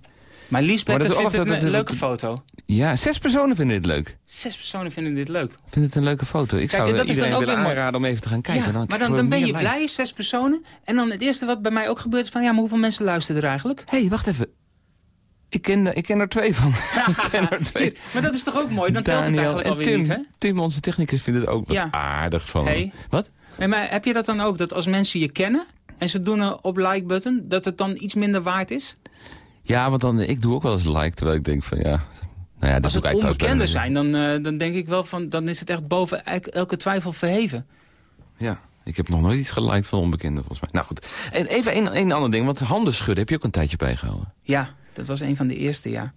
Maar Lisbeth Maar dat- vindt het een leuke foto. Ja, zes personen vinden dit leuk. Zes personen vinden dit leuk. Vinden het een leuke foto. Ik Kijk, zou dat is dan iedereen ook willen aanraden om even te gaan kijken. ja, Dan maar dan, dan ben je likes. blij, zes personen. En dan het eerste wat bij mij ook gebeurt is van... ja, maar hoeveel mensen luisteren er eigenlijk? Hé, hey, wacht even. Ik ken, er- ik ken er twee van. ik ken er twee. maar dat is toch ook mooi? Dan telt het eigenlijk en alweer Tim. niet, hè? Tim, onze technicus, vindt het ook wat Ja. aardig van. Hey. Wat? Nee, maar heb je dat dan ook? Dat als mensen je kennen en ze doen een op like-button... dat het dan iets minder waard is? Ja, want dan, ik doe ook wel eens like, terwijl ik denk van ja... Nou ja, dat Als het bijna zijn, dan, eh, dan denk ik wel van... dan is het echt boven elke, twijfel verheven. Ja, ik heb nog nooit iets geliked van onbekenden volgens mij. Nou goed, en even een, een ander ding, want handen schudden heb je ook een tijdje bijgehouden. Ja, dat was een van de eerste, ja.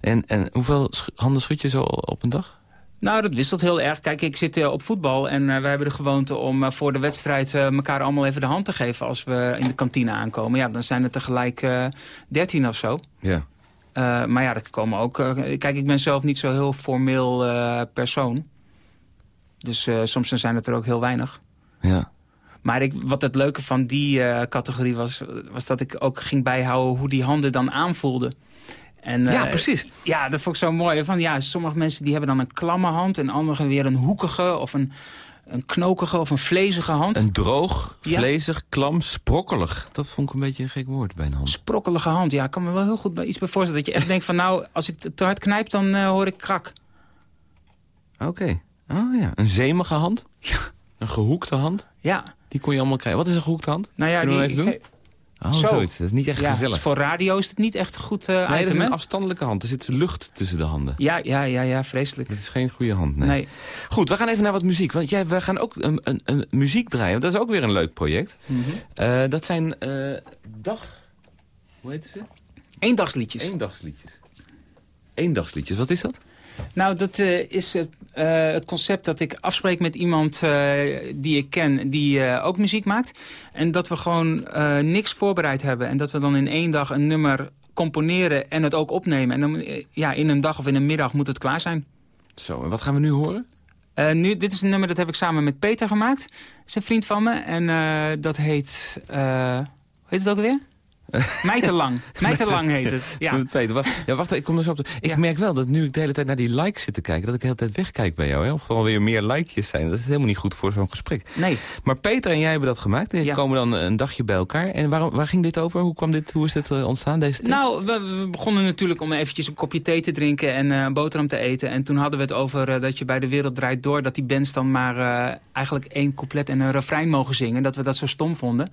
En, en hoeveel sch- handen schud je zo op een dag? Nou, dat wisselt heel erg. Kijk, ik zit eh, op voetbal en eh, wij hebben de gewoonte om eh, voor de wedstrijd elkaar allemaal even de hand te geven als we in de kantine aankomen. Ja, dan zijn het tegelijk dertien of zo. Ja. Maar ja, er komen ook... kijk, ik ben zelf niet zo heel formeel persoon. Dus soms zijn het er ook heel weinig. Ja. Maar ik, wat het leuke van die categorie was... was dat ik ook ging bijhouden hoe die handen dan aanvoelden. En, ja, eh, precies. Ja, dat vond ik zo mooi. Van, ja, sommige mensen die hebben dan een klamme hand... en anderen weer een hoekige of een, een knokige of een vlezige hand. Een droog, Ja. vlezig, klam, sprokkelig. Dat vond ik een beetje een gek woord bij een hand. sprokkelige hand. Ja, ik kan me wel heel goed bij iets bij voorstellen. Dat je echt denkt van nou, als ik te te hard knijp, dan eh, hoor ik krak. Oké. Oh ja, een zemige hand. Een gehoekte hand. Ja, Die kon je allemaal krijgen. Wat is een gehoekte hand? nou ja, Kunnen we die, even doen? Oh, Zo. zoiets. Dat is niet echt ja, gezellig. voor radio is het niet echt goed eh Nee, dat is een afstandelijke hand. Er zit lucht tussen de handen. Ja, ja, ja, ja, vreselijk. Dat is geen goede hand, nee. Nee. Goed, we gaan even naar wat muziek. Want jij, we gaan ook een, een, een muziek draaien. Dat is ook weer een leuk project. Mhm. Eh, dat zijn eh, dag... Hoe heet ze? Eendagsliedjes. Eendagsliedjes. Eendagsliedjes, wat is dat? Nou, dat eh, is het, eh, het concept dat ik afspreek met iemand eh, die ik ken... die ook muziek maakt. En dat we gewoon niks voorbereid hebben. En dat we dan in één dag een nummer componeren en het ook opnemen. En dan, ja, in een dag of in een middag moet het klaar zijn. Zo, en wat gaan we nu horen? Nu, dit is een nummer dat heb ik samen met Peter gemaakt. Dat is een vriend van me. En dat heet... hoe heet het ook alweer? Mijterlang. Mijterlang heet het. Ja. Met Peter. Wacht, ja, wacht, ik kom er zo op. Ik Ja. merk wel dat nu ik de hele tijd naar die likes zit te kijken... dat ik de hele tijd wegkijk bij jou. Hè? Of er alweer meer likejes zijn. Dat is helemaal niet goed voor zo'n gesprek. Nee. Maar Peter en jij hebben dat gemaakt. En Ja. komen dan een dagje bij elkaar. En waarom, waar ging dit over? Hoe, kwam dit, hoe is dit eh, ontstaan, deze tekst? Nou, we, we begonnen natuurlijk om eventjes een kopje thee te drinken en een boterham te eten. En toen hadden we het over eh, dat je bij De Wereld Draait Door... dat die bands dan maar eigenlijk één couplet en een refrein mogen zingen. Dat we dat zo stom vonden.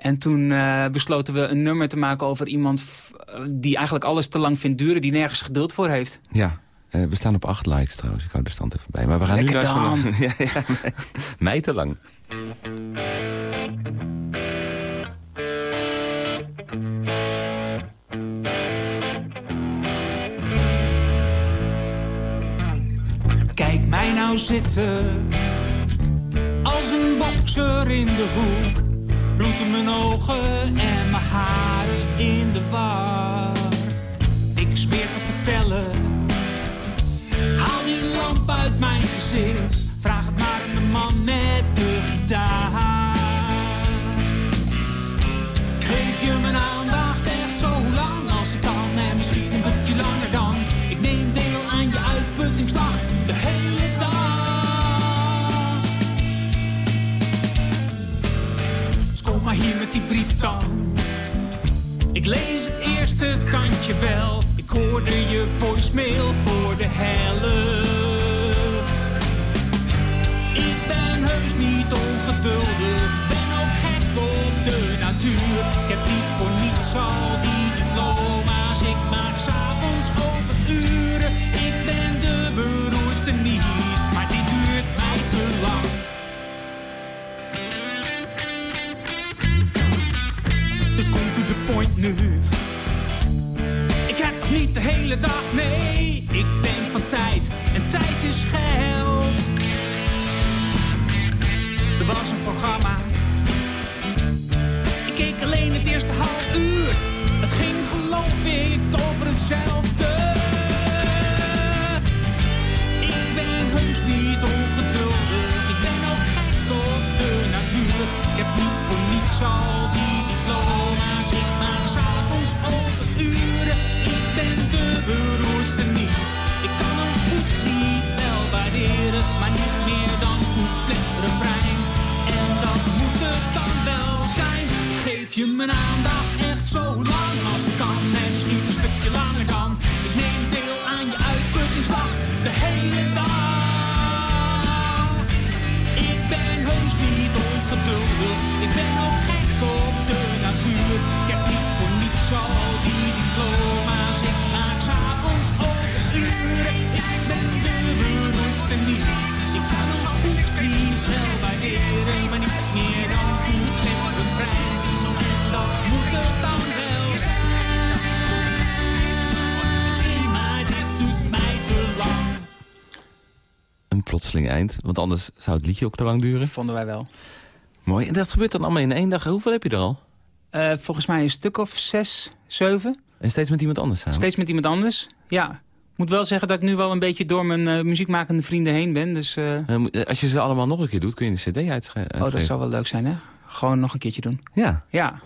En toen eh, besloten we een nummer te maken over iemand... eh, die eigenlijk alles te lang vindt duren, die nergens geduld voor heeft. Ja, eh, we staan op acht likes trouwens. Ik hou de stand even bij. Maar we gaan Lekker nu luisteren ja, ja, mij te lang. Kijk mij nou zitten, als een bokser in de hoek. In mijn ogen en mijn haren in de war. Niks meer te vertellen, haal die lamp uit mijn gezicht. Vraag het maar aan de man met de gitaar. Geef je mijn aandacht echt zo lang als ik kan en misschien Ik hoorde je voicemail voor de helft. Ik ben heus niet ongeduldig, ben ook gek op de natuur. Ik heb niet voor niets al die diploma's, ik maak s'avonds overuren. Ik ben de beroerdste niet, maar dit duurt mij te lang. Dus kom to the point nu. Hele dag, nee. Ik ben van tijd en tijd is geld. Er was een programma. Ik keek alleen het eerste half uur. Het ging geloof ik over hetzelfde. Ik ben heus niet ongeduldig. Ik ben ook gek op de natuur. Ik heb niet voor niets al die diploma's. Ik maak s'avonds overuren. Ik ben de beroerdste niet. Ik kan goed niet wel waarderen. Maar niet meer dan couplet, refrein. En dat moet het dan wel zijn. Geef je mijn aandacht echt zo lang als ik kan. En misschien een stukje langer dan. Ik neem deel aan je uitputtingsslag de hele dag. Ik ben heus niet ongeduldig. Ik ben ook gek op de natuur. Ik heb niet voor niets al die diploma's. Plotseling eind. Want anders zou het liedje ook te lang duren. Vonden wij wel. Mooi. En dat gebeurt dan allemaal in één dag. Hoeveel heb je er al? Eh, volgens mij een stuk of zes, zeven. En steeds met iemand anders samen? Steeds met iemand anders. Ja. Ik moet wel zeggen dat ik nu wel een beetje door mijn eh, muziekmakende vrienden heen ben. Dus eh, Als je ze allemaal nog een keer doet, kun je een cd uitgeven. oh, dat zou wel leuk zijn, hè? Gewoon nog een keertje doen. Ja. Ja.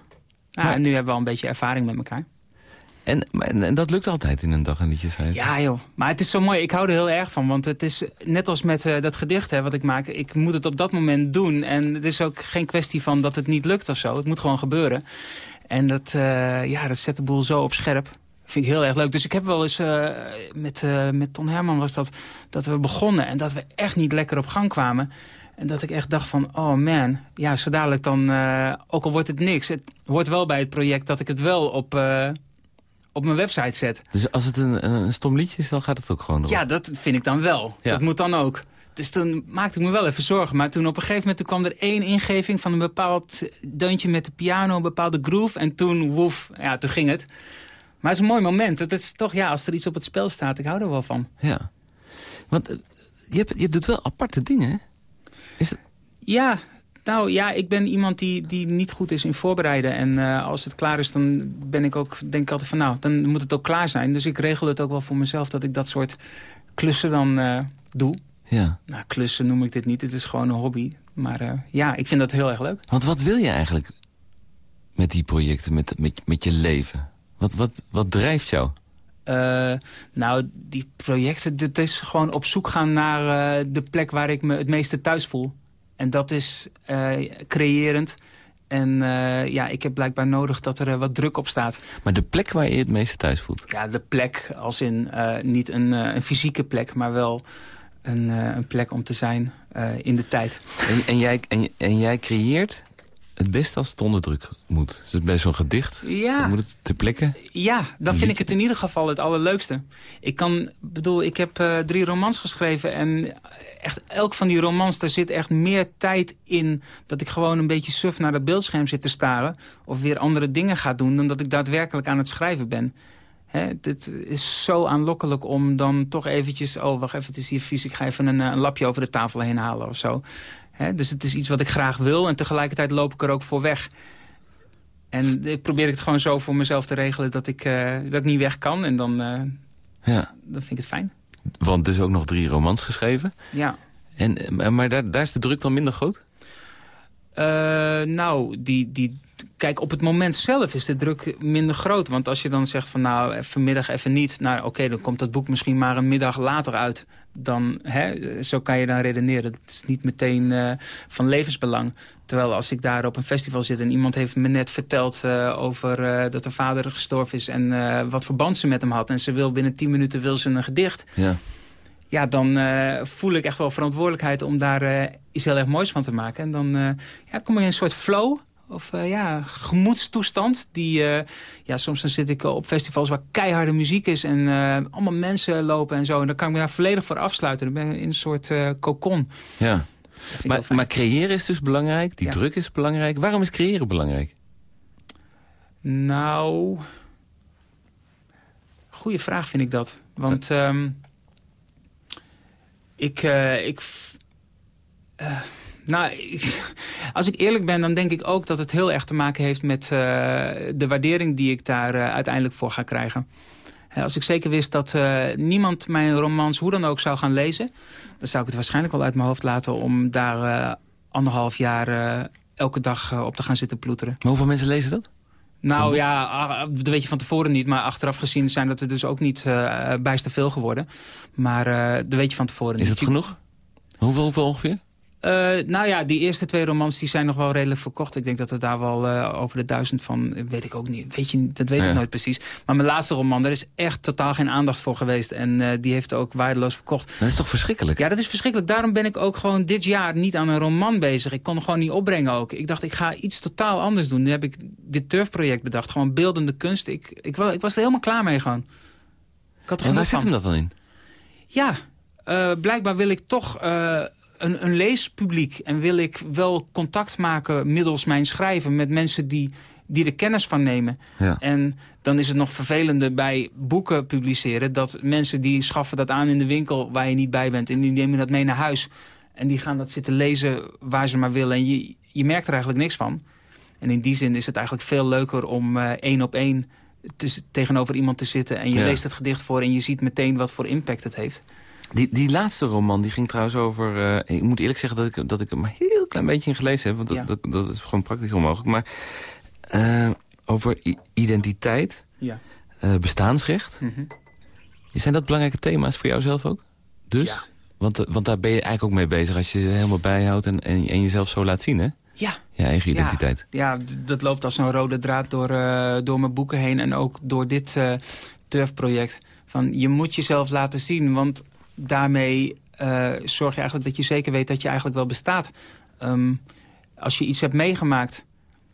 Maar- en nu hebben we al een beetje ervaring met elkaar. En, en, dat lukt altijd in een dag een liedje schrijven? Ja joh, maar het is zo mooi. Ik hou er heel erg van. Want het is net als met eh, dat gedicht hè, wat ik maak. Ik moet het op dat moment doen. En het is ook geen kwestie van dat het niet lukt of zo. Het moet gewoon gebeuren. En dat, eh, ja, dat zet de boel zo op scherp. Vind ik heel erg leuk. Dus ik heb wel eens eh, met, met Ton Herman was dat, dat we begonnen. En dat we echt niet lekker op gang kwamen. En dat ik echt dacht van, oh man, ja, zo dadelijk dan, ook al wordt het niks. Het hoort wel bij het project dat ik het wel op, op mijn website zet. Dus als het een, een stom liedje is, dan gaat het ook gewoon? Ja, dat vind ik dan wel. Ja. Dat moet dan ook. Dus toen maakte ik me wel even zorgen. Maar toen op een gegeven moment toen kwam er één ingeving van een bepaald deuntje met de piano, een bepaalde groove. En toen, woef, ja, toen ging het. Maar het is een mooi moment. Het is toch, ja, als er iets op het spel staat, ik hou er wel van. Ja. Want eh, je, hebt, je doet wel aparte dingen, hè? Is Ja, nou ja, ik ben iemand die, die niet goed is in voorbereiden. En eh, als het klaar is, dan ben ik ook, denk ik altijd van nou, dan moet het ook klaar zijn. Dus ik regel het ook wel voor mezelf dat ik dat soort klussen dan eh, doe. ja. Nou, klussen noem ik dit niet. Het is gewoon een hobby. Maar eh, ja, ik vind dat heel erg leuk. Want wat wil je eigenlijk met die projecten, met, met, met je leven? Wat, wat, wat drijft jou? Nou, die projecten, dit is gewoon op zoek gaan naar de plek waar ik me het meeste thuis voel. En dat is eh, creërend. En eh, ja, ik heb blijkbaar nodig dat er eh, wat druk op staat. Maar de plek waar je het meeste thuis voelt? Ja, de plek als in niet een, een fysieke plek, maar wel een, een plek om te zijn in de tijd. En, en, jij, en, en jij creëert het best als het onder druk moet. Dus bij zo'n gedicht Ja. dan moet het ter plekke. Ja, dan vind ik het in ieder geval het allerleukste. Ik kan, bedoel, ik heb eh, drie romans geschreven en echt elk van die romans, daar zit echt meer tijd in dat ik gewoon een beetje suf naar dat beeldscherm zit te staren of weer andere dingen ga doen dan dat ik daadwerkelijk aan het schrijven ben. Hè, dit is zo aanlokkelijk om dan toch eventjes... oh, wacht even, het is hier vies, ik ga even een, eh, een lapje over de tafel heen halen of zo. Dus het is iets wat ik graag wil en tegelijkertijd loop ik er ook voor weg. En ik probeer het gewoon zo voor mezelf te regelen dat ik, eh, dat ik niet weg kan. En dan, eh, Ja. dan vind ik het fijn. Want dus ook nog drie romans geschreven. Ja. En, eh, maar daar, daar is de druk dan minder groot? Nou, die, die, kijk, op het moment zelf is de druk minder groot. Want als je dan zegt van nou, eh, vanmiddag even niet. Nou, oké, dan komt dat boek misschien maar een middag later uit. Dan, hè, zo kan je dan redeneren. Het is niet meteen eh, van levensbelang. Terwijl als ik daar op een festival zit en iemand heeft me net verteld eh, over dat haar vader gestorven is en wat voor band ze met hem had. En ze wil binnen 10 minuten wil ze een gedicht. Ja. Ja, dan voel ik echt wel verantwoordelijkheid om daar iets heel erg moois van te maken. En dan ja, kom ik in een soort flow of eh, ja, gemoedstoestand. Die, eh, ja, soms dan zit ik op festivals waar keiharde muziek is en eh, allemaal mensen lopen en zo. En dan kan ik me daar volledig voor afsluiten. Dan ben ik in een soort eh kokon. ja. Maar, maar creëren is dus belangrijk, die Ja. druk is belangrijk. Waarom is creëren belangrijk? Nou, goede vraag vind ik dat. Want ehm, ik, eh, ik, eh, nou, ik- als ik eerlijk ben, dan denk ik ook dat het heel erg te maken heeft met eh, de waardering die ik daar eh, uiteindelijk voor ga krijgen. Hè, Als ik zeker wist dat eh, niemand mijn romans hoe dan ook zou gaan lezen... dan zou ik het waarschijnlijk wel uit mijn hoofd laten om daar eh, anderhalf jaar eh, elke dag eh, op te gaan zitten ploeteren. Maar hoeveel mensen lezen dat? Nou ja, ah, dat weet je van tevoren niet. Maar achteraf gezien zijn dat er dus ook niet eh bijster veel geworden. Maar eh dat weet je van tevoren Is niet. dat genoeg? Hoeveel, hoeveel ongeveer? Eh, nou ja, die eerste twee romans die zijn nog wel redelijk verkocht. Ik denk dat er daar wel eh, over de duizend van... weet ik ook niet. Weet je, dat weet Ja. ik nooit precies. Maar mijn laatste roman, daar is echt totaal geen aandacht voor geweest. En eh, die heeft ook waardeloos verkocht. Dat is toch verschrikkelijk? Ja, dat is verschrikkelijk. Daarom ben ik ook gewoon dit jaar niet aan een roman bezig. Ik kon het gewoon niet opbrengen ook. Ik dacht, ik ga iets totaal anders doen. Nu heb ik dit Turf-project bedacht. Gewoon beeldende kunst. Ik, ik, ik was er helemaal klaar mee gewoon. Ik had er en waar zit hem dat dan in? Ja, blijkbaar wil ik toch een, een leespubliek. En wil ik wel contact maken middels mijn schrijven... met mensen die, die er kennis van nemen. Ja. En dan is het nog vervelender bij boeken publiceren... dat mensen die schaffen dat aan in de winkel waar je niet bij bent... en die nemen dat mee naar huis. En die gaan dat zitten lezen waar ze maar willen. En je, je merkt er eigenlijk niks van. En in die zin is het eigenlijk veel leuker om eh, één op één... te- tegenover iemand te zitten en je Ja. leest het gedicht voor... en je ziet meteen wat voor impact het heeft. Die, die laatste roman die ging trouwens over... eh, ik moet eerlijk zeggen dat ik, dat ik er maar een heel klein beetje in gelezen heb. Want dat, Ja. dat, dat is gewoon praktisch onmogelijk. Maar eh, over identiteit. Ja. eh, bestaansrecht. Mhm. Zijn dat belangrijke thema's voor jou zelf ook? Dus? Ja. Want, want daar ben je eigenlijk ook mee bezig als je je helemaal bijhoudt en, en, en jezelf zo laat zien, hè? Ja, Je eigen identiteit. Ja, dat loopt als een rode draad door, door mijn boeken heen en ook door dit eh turfproject. Van, je moet jezelf laten zien, want daarmee eh, zorg je eigenlijk dat je zeker weet dat je eigenlijk wel bestaat. Ehm, als je iets hebt meegemaakt.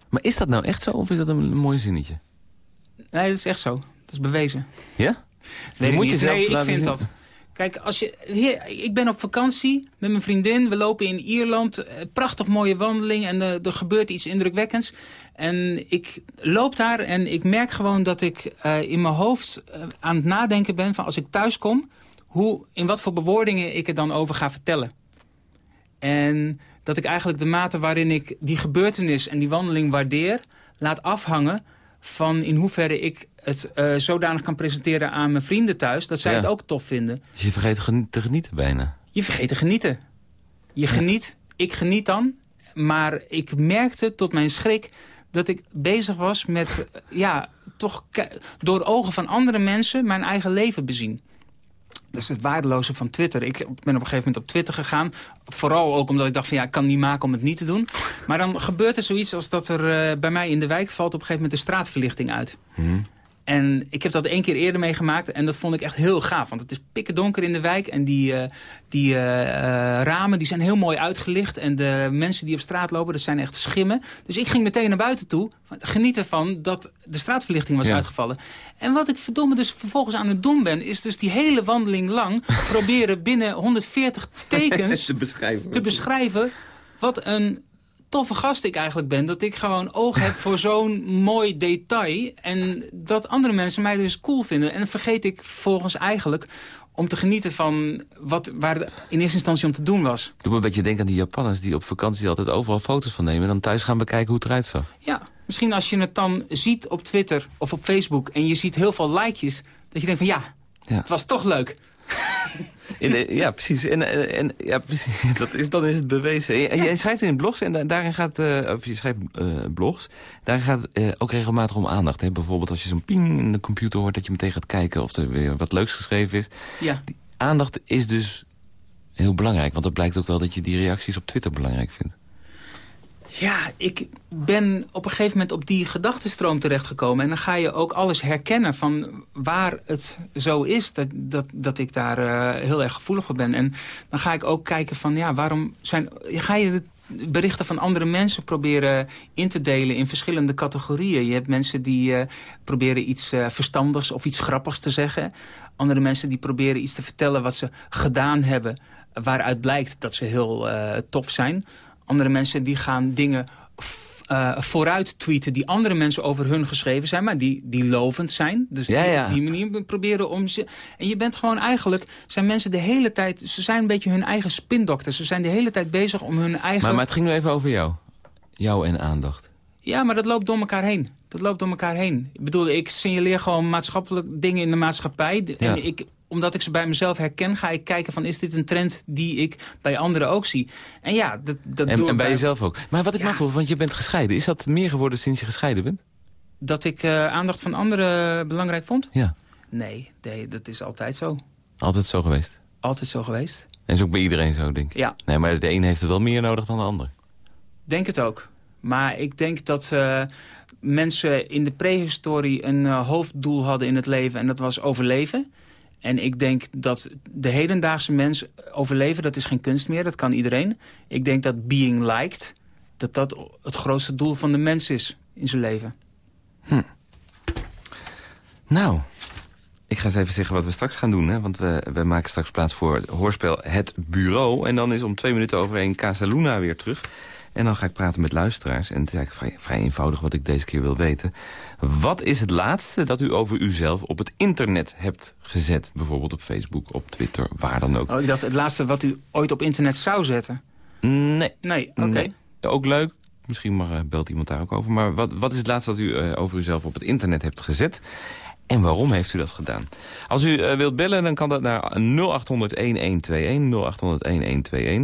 Maar is dat nou echt zo of is dat een, mooi zinnetje? Nee, dat is echt zo. Dat is bewezen. Ja? Weet moet niet. jezelf nee, ik vind zien. dat. Kijk, als je, hier, ik ben op vakantie met mijn vriendin. We lopen in Ierland. eh, Prachtig mooie wandeling. En eh, er gebeurt iets indrukwekkends. En ik loop daar en ik merk gewoon dat ik in mijn hoofd aan het nadenken ben... van als ik thuis kom, hoe, in wat voor bewoordingen ik er dan over ga vertellen. En dat ik eigenlijk de mate waarin ik die gebeurtenis en die wandeling waardeer... laat afhangen van in hoeverre ik het eh, zodanig kan presenteren aan mijn vrienden thuis... dat zij Ja. het ook tof vinden. Dus je vergeet te genieten bijna. Je vergeet te genieten. Je geniet, ik geniet dan. Maar ik merkte tot mijn schrik dat ik bezig was met... ja, toch door ogen van andere mensen mijn eigen leven bezien. Dat is het waardeloze van Twitter. Ik ben op een gegeven moment op Twitter gegaan. Vooral ook omdat ik dacht van ja, ik kan niet maken om het niet te doen. Maar dan gebeurt er zoiets als dat er eh, bij mij in de wijk valt op een gegeven moment de straatverlichting uit. En ik heb dat één keer eerder meegemaakt en dat vond ik echt heel gaaf. Want het is pikken donker in de wijk en die, eh, die eh, eh, ramen die zijn heel mooi uitgelicht. En de mensen die op straat lopen, dat zijn echt schimmen. Dus ik ging meteen naar buiten toe, genieten van dat de straatverlichting was Ja. uitgevallen. En wat ik verdomme dus vervolgens aan het doen ben, is dus die hele wandeling lang proberen binnen 140 tekens beschrijven. te beschrijven wat een toffe gast ik eigenlijk ben. Dat ik gewoon oog heb voor zo'n mooi detail. En dat andere mensen mij dus cool vinden. En dan vergeet ik volgens eigenlijk om te genieten van wat, waar het in eerste instantie om te doen was. Doe me een beetje denken aan die Japanners die op vakantie altijd overal foto's van nemen... en dan thuis gaan bekijken hoe het eruit zag. Ja, misschien als je het dan ziet op Twitter of op Facebook... en je ziet heel veel likejes, dat je denkt van ja, Ja. het was toch leuk. In, ja, precies. En, en, ja, precies. Dat is, dan is het bewezen. En jij schrijft in blogs en da- daarin gaat, eh, of je schrijft eh, blogs, daarin gaat eh, ook regelmatig om aandacht. Hè? Bijvoorbeeld als je zo'n ping in de computer hoort dat je meteen gaat kijken of er weer wat leuks geschreven is. Ja, Aandacht is dus heel belangrijk, want het blijkt ook wel dat je die reacties op Twitter belangrijk vindt. Ja, ik ben op een gegeven moment op die gedachtenstroom terechtgekomen. En dan ga je ook alles herkennen van waar het zo is dat, dat, dat ik daar eh, heel erg gevoelig voor ben. En dan ga ik ook kijken van ja, waarom zijn, ga je de berichten van andere mensen proberen in te delen in verschillende categorieën. Je hebt mensen die eh, proberen iets eh, verstandigs of iets grappigs te zeggen. Andere mensen die proberen iets te vertellen wat ze gedaan hebben waaruit blijkt dat ze heel tof zijn. Andere mensen die gaan dingen eh, vooruit tweeten die andere mensen over hun geschreven zijn, maar die, die lovend zijn. Dus Ja, die ja. op die manier proberen om ze... En je bent gewoon eigenlijk, zijn mensen de hele tijd, ze zijn een beetje hun eigen spindokter. Ze zijn de hele tijd bezig om hun eigen... Maar, maar het ging nu even over jou. Jou en aandacht. Ja, maar dat loopt door elkaar heen. Dat loopt door elkaar heen. Ik bedoel, ik signaleer gewoon maatschappelijk dingen in de maatschappij. Ja. En ik, omdat ik ze bij mezelf herken, ga ik kijken van... is dit een trend die ik bij anderen ook zie? En ja, dat, dat En, doe en bij jezelf ook. Maar wat ik Ja. me afvroeg, want je bent gescheiden. Is dat meer geworden sinds je gescheiden bent? Dat ik eh, aandacht van anderen belangrijk vond? Ja. Nee, nee, dat is altijd zo. Altijd zo geweest. Altijd zo geweest. En is ook bij iedereen zo, denk ik. Ja, Nee, maar de een heeft het wel meer nodig dan de ander. denk het ook. Maar ik denk dat eh, mensen in de prehistorie een eh, hoofddoel hadden in het leven... en dat was overleven. En ik denk dat de hedendaagse mens overleven, dat is geen kunst meer. Dat kan iedereen. Ik denk dat being liked, dat dat het grootste doel van de mens is in zijn leven. Nou, ik ga eens even zeggen wat we straks gaan doen. Hè? Want we, we maken straks plaats voor het hoorspel Het Bureau. En dan is om twee minuten over één Casa Luna weer terug. En dan ga ik praten met luisteraars. En het is eigenlijk vrij, vrij eenvoudig wat ik deze keer wil weten. Wat is het laatste dat u over uzelf op het internet hebt gezet? Bijvoorbeeld op Facebook, op Twitter, waar dan ook. Oh, ik dacht het laatste wat u ooit op internet zou zetten. Nee. Nee, oké. Nee. Ook leuk, Misschien mag, eh, belt iemand daar ook over. Maar wat, wat is het laatste dat u uh, over uzelf op het internet hebt gezet? En waarom heeft u dat gedaan? Als u uh, wilt bellen, dan kan dat naar 0800-1121.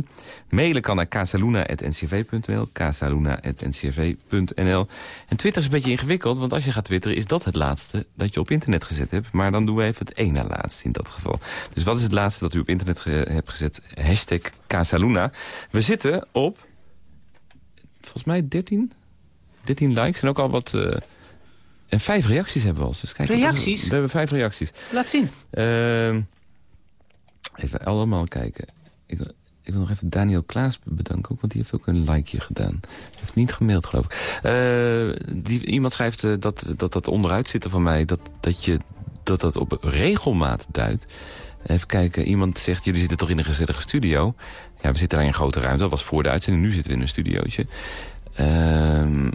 0800-1121. Mailen kan naar casaluna.ncv.nl. casaluna.ncv.nl. En Twitter is een beetje ingewikkeld, want als je gaat twitteren... is dat het laatste dat je op internet gezet hebt. Maar dan doen we even het ene laatste in dat geval. Dus wat is het laatste dat u op internet hebt gezet? Hashtag Casaluna. We zitten op, volgens mij 13... 13 likes en ook al wat... Uh, en vijf reacties hebben we al. Dus kijk, reacties? We, hebben vijf reacties. Laat zien. Uh, even allemaal kijken. Ik, ik, wil nog even Daniel Klaas bedanken, ook, want die heeft ook een likeje gedaan. Hij heeft niet gemaild, geloof ik. Uh, die, iemand schrijft uh, dat, dat dat onderuit zitten van mij... dat dat, je, dat, dat op regelmaat duidt. Even kijken, iemand zegt, jullie zitten toch in een gezellige studio? Ja, we zitten daar in een grote ruimte. Dat was voor de uitzending, nu zitten we in een studiootje. Ehm...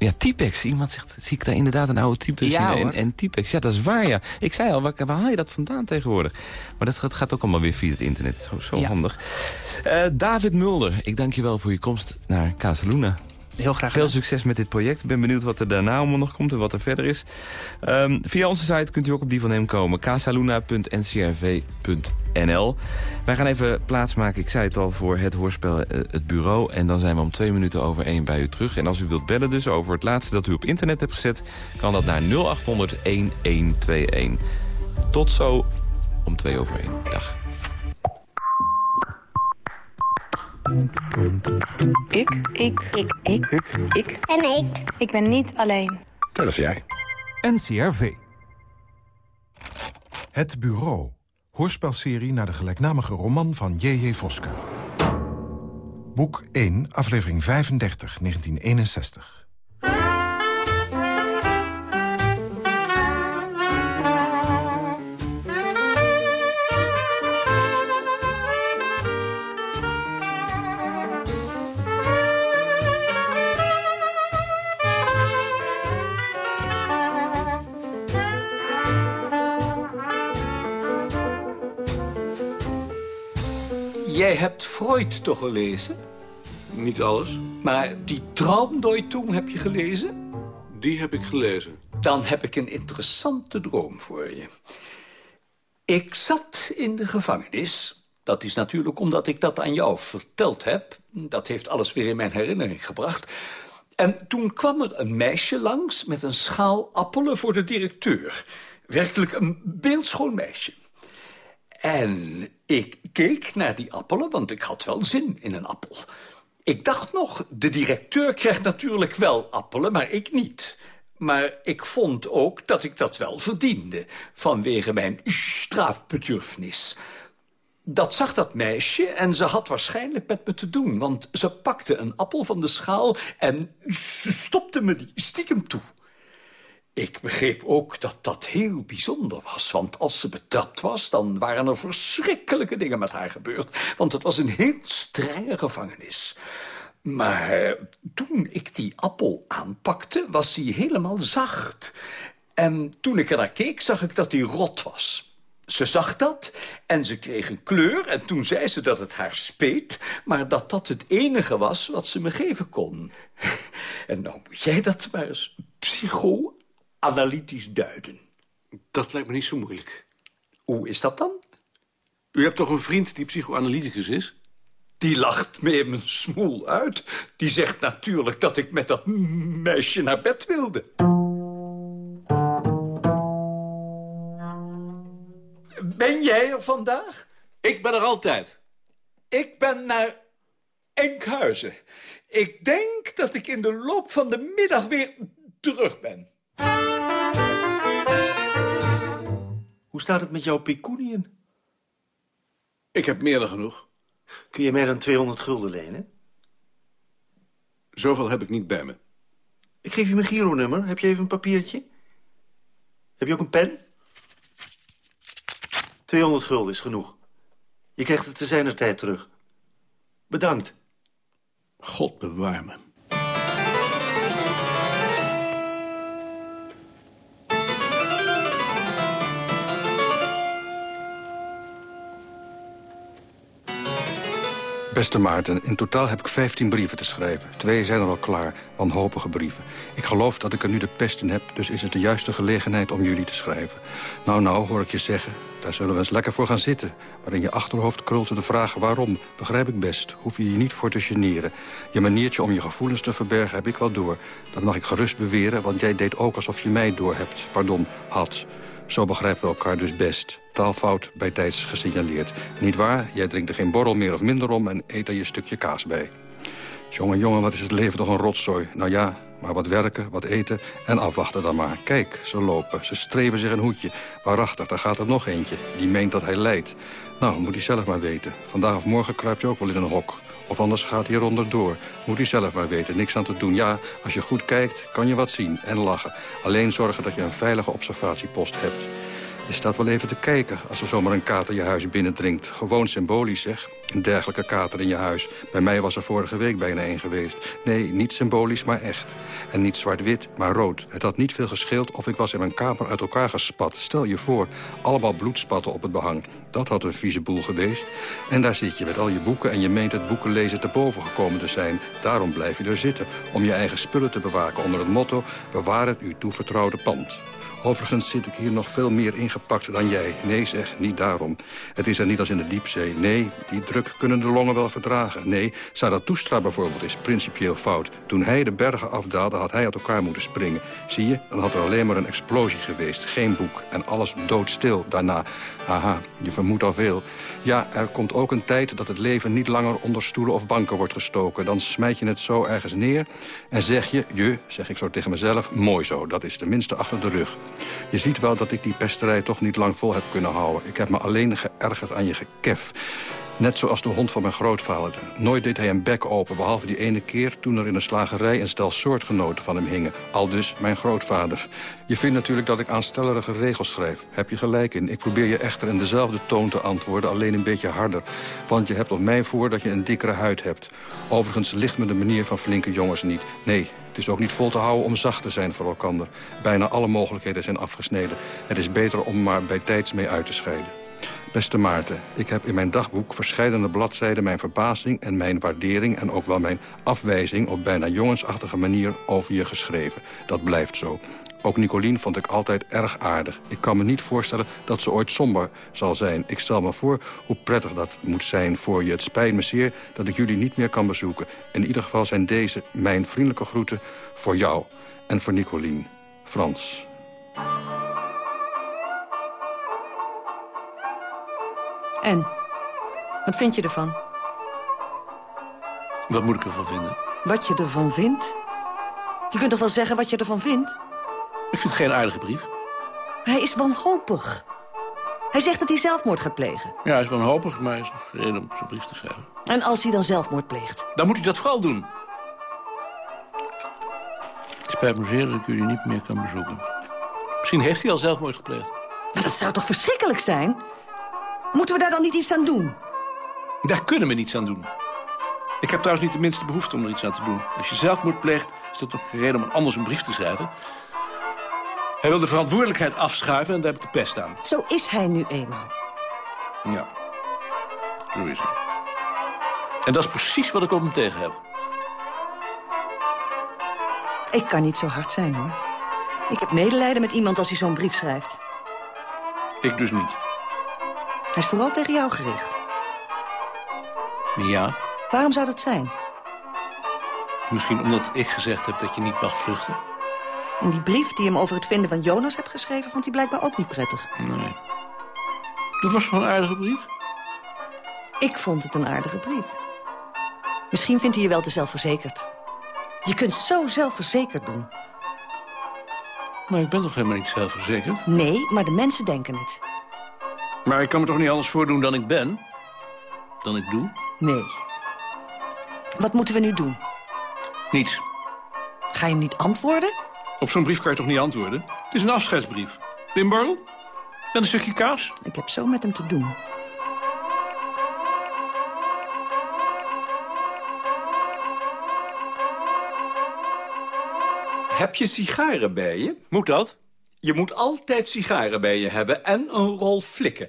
Ja, Typex. Iemand zegt, zie ik daar inderdaad een oude Typex ja, in? En, en Typex, ja, dat is waar, ja. Ik zei al, waar, waar haal je dat vandaan tegenwoordig? Maar dat gaat, gaat ook allemaal weer via het internet. Zo, zo Ja. handig. Uh, David Mulder, ik dank je wel voor je komst naar Casaluna. Heel graag Veel gedaan. succes met dit project. Ik ben benieuwd wat er daarna allemaal nog komt en wat er verder is. Um, via onze site kunt u ook op die van hem komen. casaluna.ncrv.nl Wij gaan even plaatsmaken, ik zei het al, voor het hoorspel uh, Het Bureau. En dan zijn we om twee minuten over één bij u terug. En als u wilt bellen dus over het laatste dat u op internet hebt gezet... kan dat naar 0800-1121. Tot zo om twee over één. Dag. Ik. Ik. Ik. Ik. Ik. En ik. Ik ben niet alleen. Dat is jij. NCRV. Het Bureau. Hoorspelserie naar de gelijknamige roman van J.J. Voska. Boek 1, aflevering 35, 1961. Jij hebt Freud toch gelezen? Niet alles. Maar die Traumdeutung heb je gelezen? Die heb ik gelezen. Dan heb ik een interessante droom voor je. Ik zat in de gevangenis. Dat is natuurlijk omdat ik dat aan jou verteld heb. Dat heeft alles weer in mijn herinnering gebracht. En toen kwam er een meisje langs met een schaal appelen voor de directeur. Werkelijk een beeldschoon meisje. En ik keek naar die appelen, want ik had wel zin in een appel. Ik dacht nog, de directeur krijgt natuurlijk wel appelen, maar ik niet. Maar ik vond ook dat ik dat wel verdiende, vanwege mijn strafbedurfnis. Dat zag dat meisje en ze had waarschijnlijk met me te doen... want ze pakte een appel van de schaal en stopte me die stiekem toe. Ik begreep ook dat dat heel bijzonder was. Want als ze betrapt was, dan waren er verschrikkelijke dingen met haar gebeurd. Want het was een heel strenge gevangenis. Maar toen ik die appel aanpakte, was die helemaal zacht. En toen ik er naar keek, zag ik dat die rot was. Ze zag dat en ze kreeg een kleur en toen zei ze dat het haar speet... maar dat dat het enige was wat ze me geven kon. En nou moet jij dat maar eens psychoanalytisch duiden. Dat lijkt me niet zo moeilijk. Hoe is dat dan? U hebt toch een vriend die psychoanalyticus is? Die lacht me in mijn smoel uit. Die zegt natuurlijk dat ik met dat meisje naar bed wilde. Ben jij er vandaag? Ik ben er altijd. Ik ben naar Enkhuizen. Ik denk dat ik in de loop van de middag weer terug ben. Hoe staat het met jouw pecuniën? Ik heb meer dan genoeg. Kun je mij dan 200 gulden lenen? Zoveel heb ik niet bij me. Ik geef je mijn Giro-nummer. Heb je even een papiertje? Heb je ook een pen? 200 gulden is genoeg. Je krijgt het te zijner tijd terug. Bedankt. God bewaar me. Beste Maarten, in totaal heb ik 15 brieven te schrijven. Twee zijn er al klaar, wanhopige brieven. Ik geloof dat ik er nu de pest in heb, dus is het de juiste gelegenheid om jullie te schrijven. Nou, nou, hoor ik je zeggen, daar zullen we eens lekker voor gaan zitten. Maar in je achterhoofd krult de vraag waarom, begrijp ik best. Hoef je je niet voor te generen. Je maniertje om je gevoelens te verbergen heb ik wel door. Dat mag ik gerust beweren, want jij deed ook alsof je mij door hebt. Pardon, had. Zo begrijpen we elkaar dus best. Taalfout bij tijds gesignaleerd. Niet waar? Jij drinkt er geen borrel meer of minder om en eet er je stukje kaas bij. Jongen, jongen, wat is het leven toch een rotzooi. Nou ja, maar wat werken, wat eten en afwachten dan maar. Kijk, ze lopen, ze streven zich een hoedje. Waarachtig, daar gaat er nog eentje. Die meent dat hij lijdt. Nou, moet hij zelf maar weten. Vandaag of morgen kruipt hij ook wel in een hok. Of anders gaat hij eronder door. Moet hij zelf maar weten, niks aan te doen. Ja, als je goed kijkt, kan je wat zien en lachen. Alleen zorgen dat je een veilige observatiepost hebt. Je staat wel even te kijken als er zomaar een kater je huis binnendringt. Gewoon symbolisch, zeg. Een dergelijke kater in je huis. Bij mij was er vorige week bijna één geweest. Nee, niet symbolisch, maar echt. En niet zwart-wit, maar rood. Het had niet veel gescheeld of ik was in mijn kamer uit elkaar gespat. Stel je voor, allemaal bloedspatten op het behang. Dat had een vieze boel geweest. En daar zit je met al je boeken en je meent het boekenlezen te boven gekomen te zijn. Daarom blijf je er zitten, om je eigen spullen te bewaken onder het motto... bewaar het u toevertrouwde pand. Overigens zit ik hier nog veel meer ingepakt dan jij. Nee, zeg, niet daarom. Het is er niet als in de diepzee. Nee, die druk kunnen de longen wel verdragen. Nee, Zarathustra bijvoorbeeld is principieel fout. Toen hij de bergen afdaalde, had hij uit elkaar moeten springen. Zie je, dan had er alleen maar een explosie geweest. Geen boek en alles doodstil daarna. Haha, je vermoedt al veel. Ja, er komt ook een tijd dat het leven niet langer onder stoelen of banken wordt gestoken. Dan smijt je het zo ergens neer en zeg je, je, zeg ik zo tegen mezelf, mooi zo. Dat is tenminste achter de rug. Je ziet wel dat ik die pesterij toch niet lang vol heb kunnen houden. Ik heb me alleen geërgerd aan je gekef. Net zoals de hond van mijn grootvader. Nooit deed hij een bek open, behalve die ene keer... toen er in een slagerij een stel soortgenoten van hem hingen. Al dus mijn grootvader. Je vindt natuurlijk dat ik aanstellerige regels schrijf. Heb je gelijk in. Ik probeer je echter in dezelfde toon te antwoorden, alleen een beetje harder. Want je hebt op mij voor dat je een dikkere huid hebt. Overigens ligt me de manier van flinke jongens niet. Nee, het is ook niet vol te houden om zacht te zijn voor elkander. Bijna alle mogelijkheden zijn afgesneden. Het is beter om maar bij tijds mee uit te scheiden. Beste Maarten, ik heb in mijn dagboek verschillende bladzijden mijn verbazing en mijn waardering en ook wel mijn afwijzing op bijna jongensachtige manier over je geschreven. Dat blijft zo. Ook Nicolien vond ik altijd erg aardig. Ik kan me niet voorstellen dat ze ooit somber zal zijn. Ik stel me voor hoe prettig dat moet zijn voor je. Het spijt me zeer dat ik jullie niet meer kan bezoeken. In ieder geval zijn deze mijn vriendelijke groeten voor jou en voor Nicolien. Frans. En? Wat vind je ervan? Wat moet ik ervan vinden? Wat je ervan vindt? Je kunt toch wel zeggen wat je ervan vindt? Ik vind het geen aardige brief. Hij is wanhopig. Hij zegt dat hij zelfmoord gaat plegen. Ja, hij is wanhopig, maar hij is nog reden om zo'n brief te schrijven. En als hij dan zelfmoord pleegt? Dan moet hij dat vooral doen. Het spijt me zeer dat ik jullie niet meer kan bezoeken. Misschien heeft hij al zelfmoord gepleegd. Maar dat zou toch verschrikkelijk zijn? Moeten we daar dan niet iets aan doen? Daar kunnen we niets aan doen. Ik heb trouwens niet de minste behoefte om er iets aan te doen. Als je zelfmoord pleegt, is dat toch geen reden om anders een brief te schrijven? Hij wil de verantwoordelijkheid afschuiven en daar heb ik de pest aan. Zo is hij nu eenmaal. Ja, zo is hij. En dat is precies wat ik op hem tegen heb. Ik kan niet zo hard zijn, hoor. Ik heb medelijden met iemand als hij zo'n brief schrijft. Ik dus niet. Hij is vooral tegen jou gericht. Ja, Waarom zou dat zijn? misschien omdat ik gezegd heb dat je niet mag vluchten. En die brief die hem over het vinden van Jonas hebt geschreven... vond hij blijkbaar ook niet prettig. Nee. Dat was wel een aardige brief. Ik vond het een aardige brief. Misschien vindt hij je wel te zelfverzekerd. Je kunt zo zelfverzekerd doen. Maar ik ben toch helemaal niet zelfverzekerd? Nee, maar de mensen denken het. Maar ik kan me toch niet anders voordoen dan ik ben? Dan ik doe? Nee. Wat moeten we nu doen? Niets. Ga je hem niet antwoorden? Op zo'n brief kan je toch niet antwoorden? Het is een afscheidsbrief. Wimborrel? En een stukje kaas? Ik heb zo met hem te doen. Heb je sigaren bij je? Moet dat? Je moet altijd sigaren bij je hebben en een rol flikken.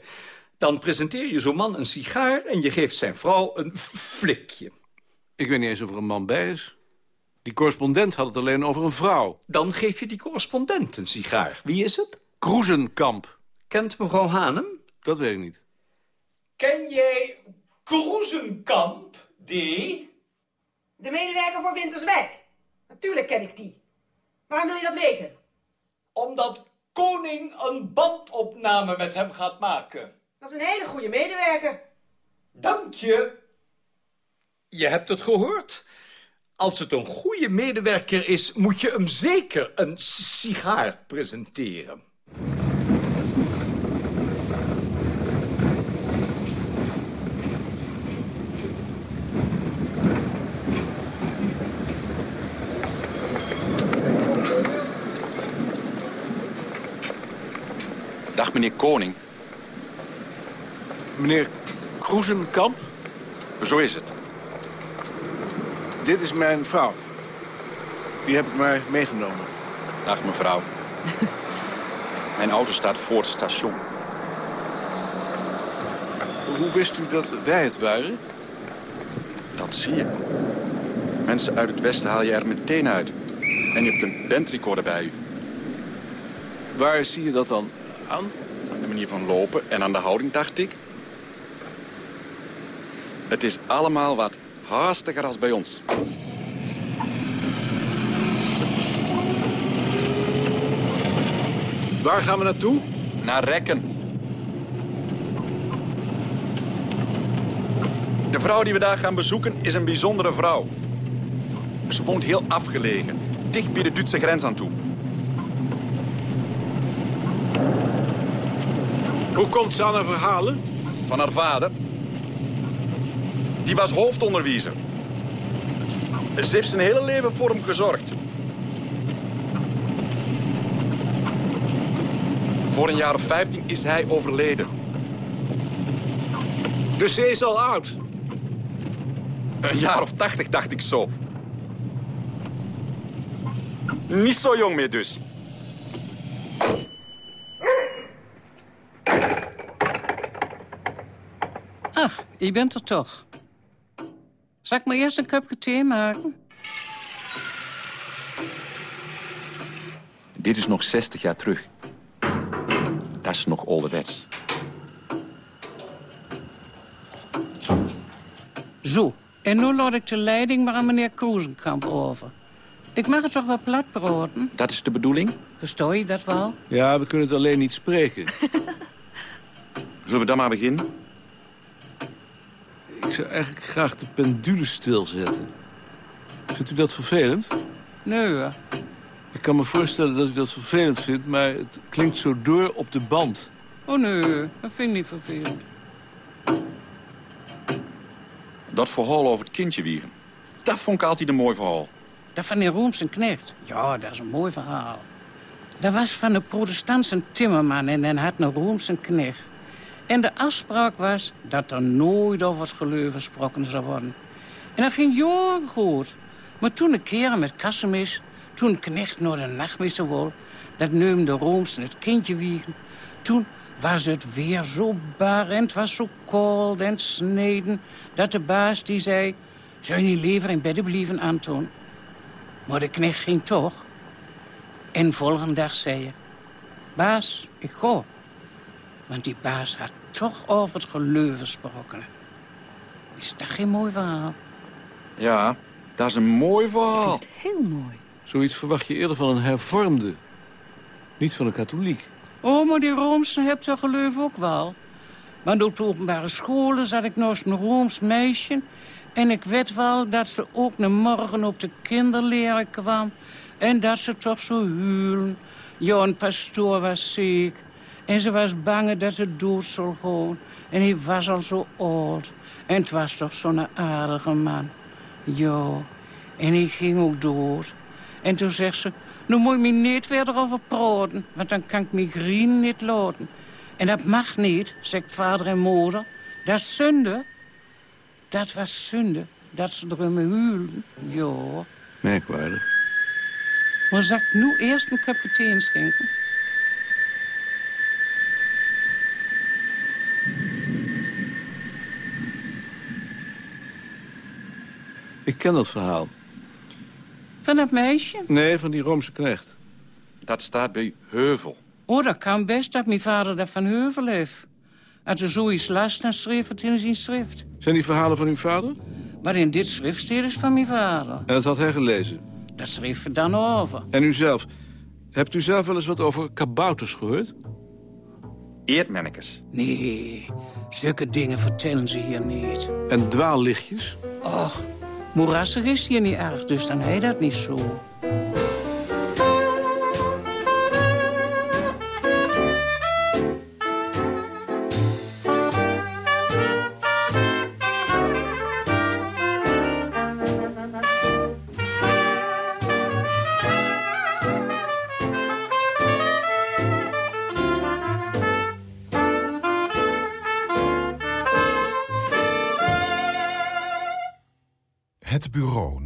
Dan presenteer je zo'n man een sigaar en je geeft zijn vrouw een flikje. Ik weet niet eens of er een man bij is. Die correspondent had het alleen over een vrouw. Dan geef je die correspondent een sigaar. Wie is het? Kroezenkamp. Kent mevrouw Hanem? Dat weet ik niet. Ken jij Kroezenkamp, D? De medewerker voor Winterswijk. Natuurlijk ken ik die. Waarom wil je dat weten? Omdat Koning een bandopname met hem gaat maken. Dat is een hele goede medewerker. Dank je. Je hebt het gehoord. Als het een goede medewerker is, moet je hem zeker een sigaar presenteren. Meneer Koning. Meneer Kroezenkamp? Zo is het. Dit is mijn vrouw. Die heb ik maar meegenomen. Dag, mevrouw. Mijn auto staat voor het station. Hoe wist u dat wij het waren? Dat zie je. Mensen uit het westen haal je er meteen uit. En je hebt een bandrecorder bij u. Waar zie je dat dan aan? Van lopen en aan de houding, dacht ik. Het is allemaal wat haastiger als bij ons. Waar gaan we naartoe? Naar Rekken. De vrouw die we daar gaan bezoeken is een bijzondere vrouw. Ze woont heel afgelegen, dicht bij de Duitse grens aan toe. Hoe komt ze aan haar verhalen? Van haar vader. Die was hoofdonderwijzer. Ze heeft zijn hele leven voor hem gezorgd. Voor een jaar of 15 is hij overleden. Dus ze is al oud? Een jaar of 80, dacht ik zo. Niet zo jong meer dus. Je bent er toch. Zal ik maar eerst een cupje thee maken? Dit is nog 60 jaar terug. Dat is nog ouderwets. Zo, en nu laat ik de leiding maar aan meneer Kroezenkamp over. Ik mag het toch wel platbroden? Dat is de bedoeling? Verstoor je dat wel? Ja, we kunnen het alleen niet spreken. Zullen we dan maar beginnen? Ik zou eigenlijk graag de pendule stilzetten. Vindt u dat vervelend? Nee hoor. Ik kan me voorstellen dat u dat vervelend vindt, maar het klinkt zo door op de band. Oh nee, dat vind ik niet vervelend. Dat verhaal over het kindje wiegen. Dat vond ik altijd een mooi verhaal. Dat van die Roomse knecht. Ja, dat is een mooi verhaal. Dat was van de protestantse timmerman en hij had een Roomse knecht. En de afspraak was dat er nooit over het geloof gesproken zou worden. En dat ging jaren goed. Maar toen een keer met kassemis, toen knecht naar de nachtmissen wil... dat neem de Rooms het kindje wiegen. Toen was het weer zo bar en het was zo koud en sneden... dat de baas die zei, zou je niet liever in bed blijven, Anton? Maar de knecht ging toch. En volgende dag zei je... Baas, ik ga. Want die baas had toch over het geloof gesproken. Is dat geen mooi verhaal? Ja, dat is een mooi verhaal. Heel mooi. Zoiets verwacht je eerder van een hervormde. Niet van een katholiek. Oh, maar die Roomse hebt ze geloof ook wel. Want op de openbare scholen zat ik naast een Rooms meisje... en ik weet wel dat ze ook een morgen op de kinderleren kwam... en dat ze toch zo huilen. Ja, een pastoor was ziek... En ze was bang dat ze dood zou gaan. En hij was al zo oud. En het was toch zo'n aardige man. Ja, en hij ging ook dood. En toen zegt ze, nu moet je me niet weer erover praten, want dan kan ik migraine niet laten. En dat mag niet, zegt vader en moeder. Dat is zonde. Dat was zonde, dat ze erom huilden. Ja. Merkwaardig. Maar zal ik nu eerst een cupje thee inschenken? Ik ken dat verhaal. Van dat meisje? Nee, van die Roomse knecht. Dat staat bij Heuvel. Oh, dat kan best dat mijn vader dat van Heuvel heeft. Als er zoiets las, dan schreef het in zijn schrift. Zijn die verhalen van uw vader? Maar in dit schriftsteer is van mijn vader. En dat had hij gelezen? Dat schreef er dan over. En u zelf? Hebt u zelf wel eens wat over kabouters gehoord? Eerdmannekes. Nee, zulke dingen vertellen ze hier niet. En dwaallichtjes? Och, moerassig is hier niet erg, dus dan heet dat niet zo.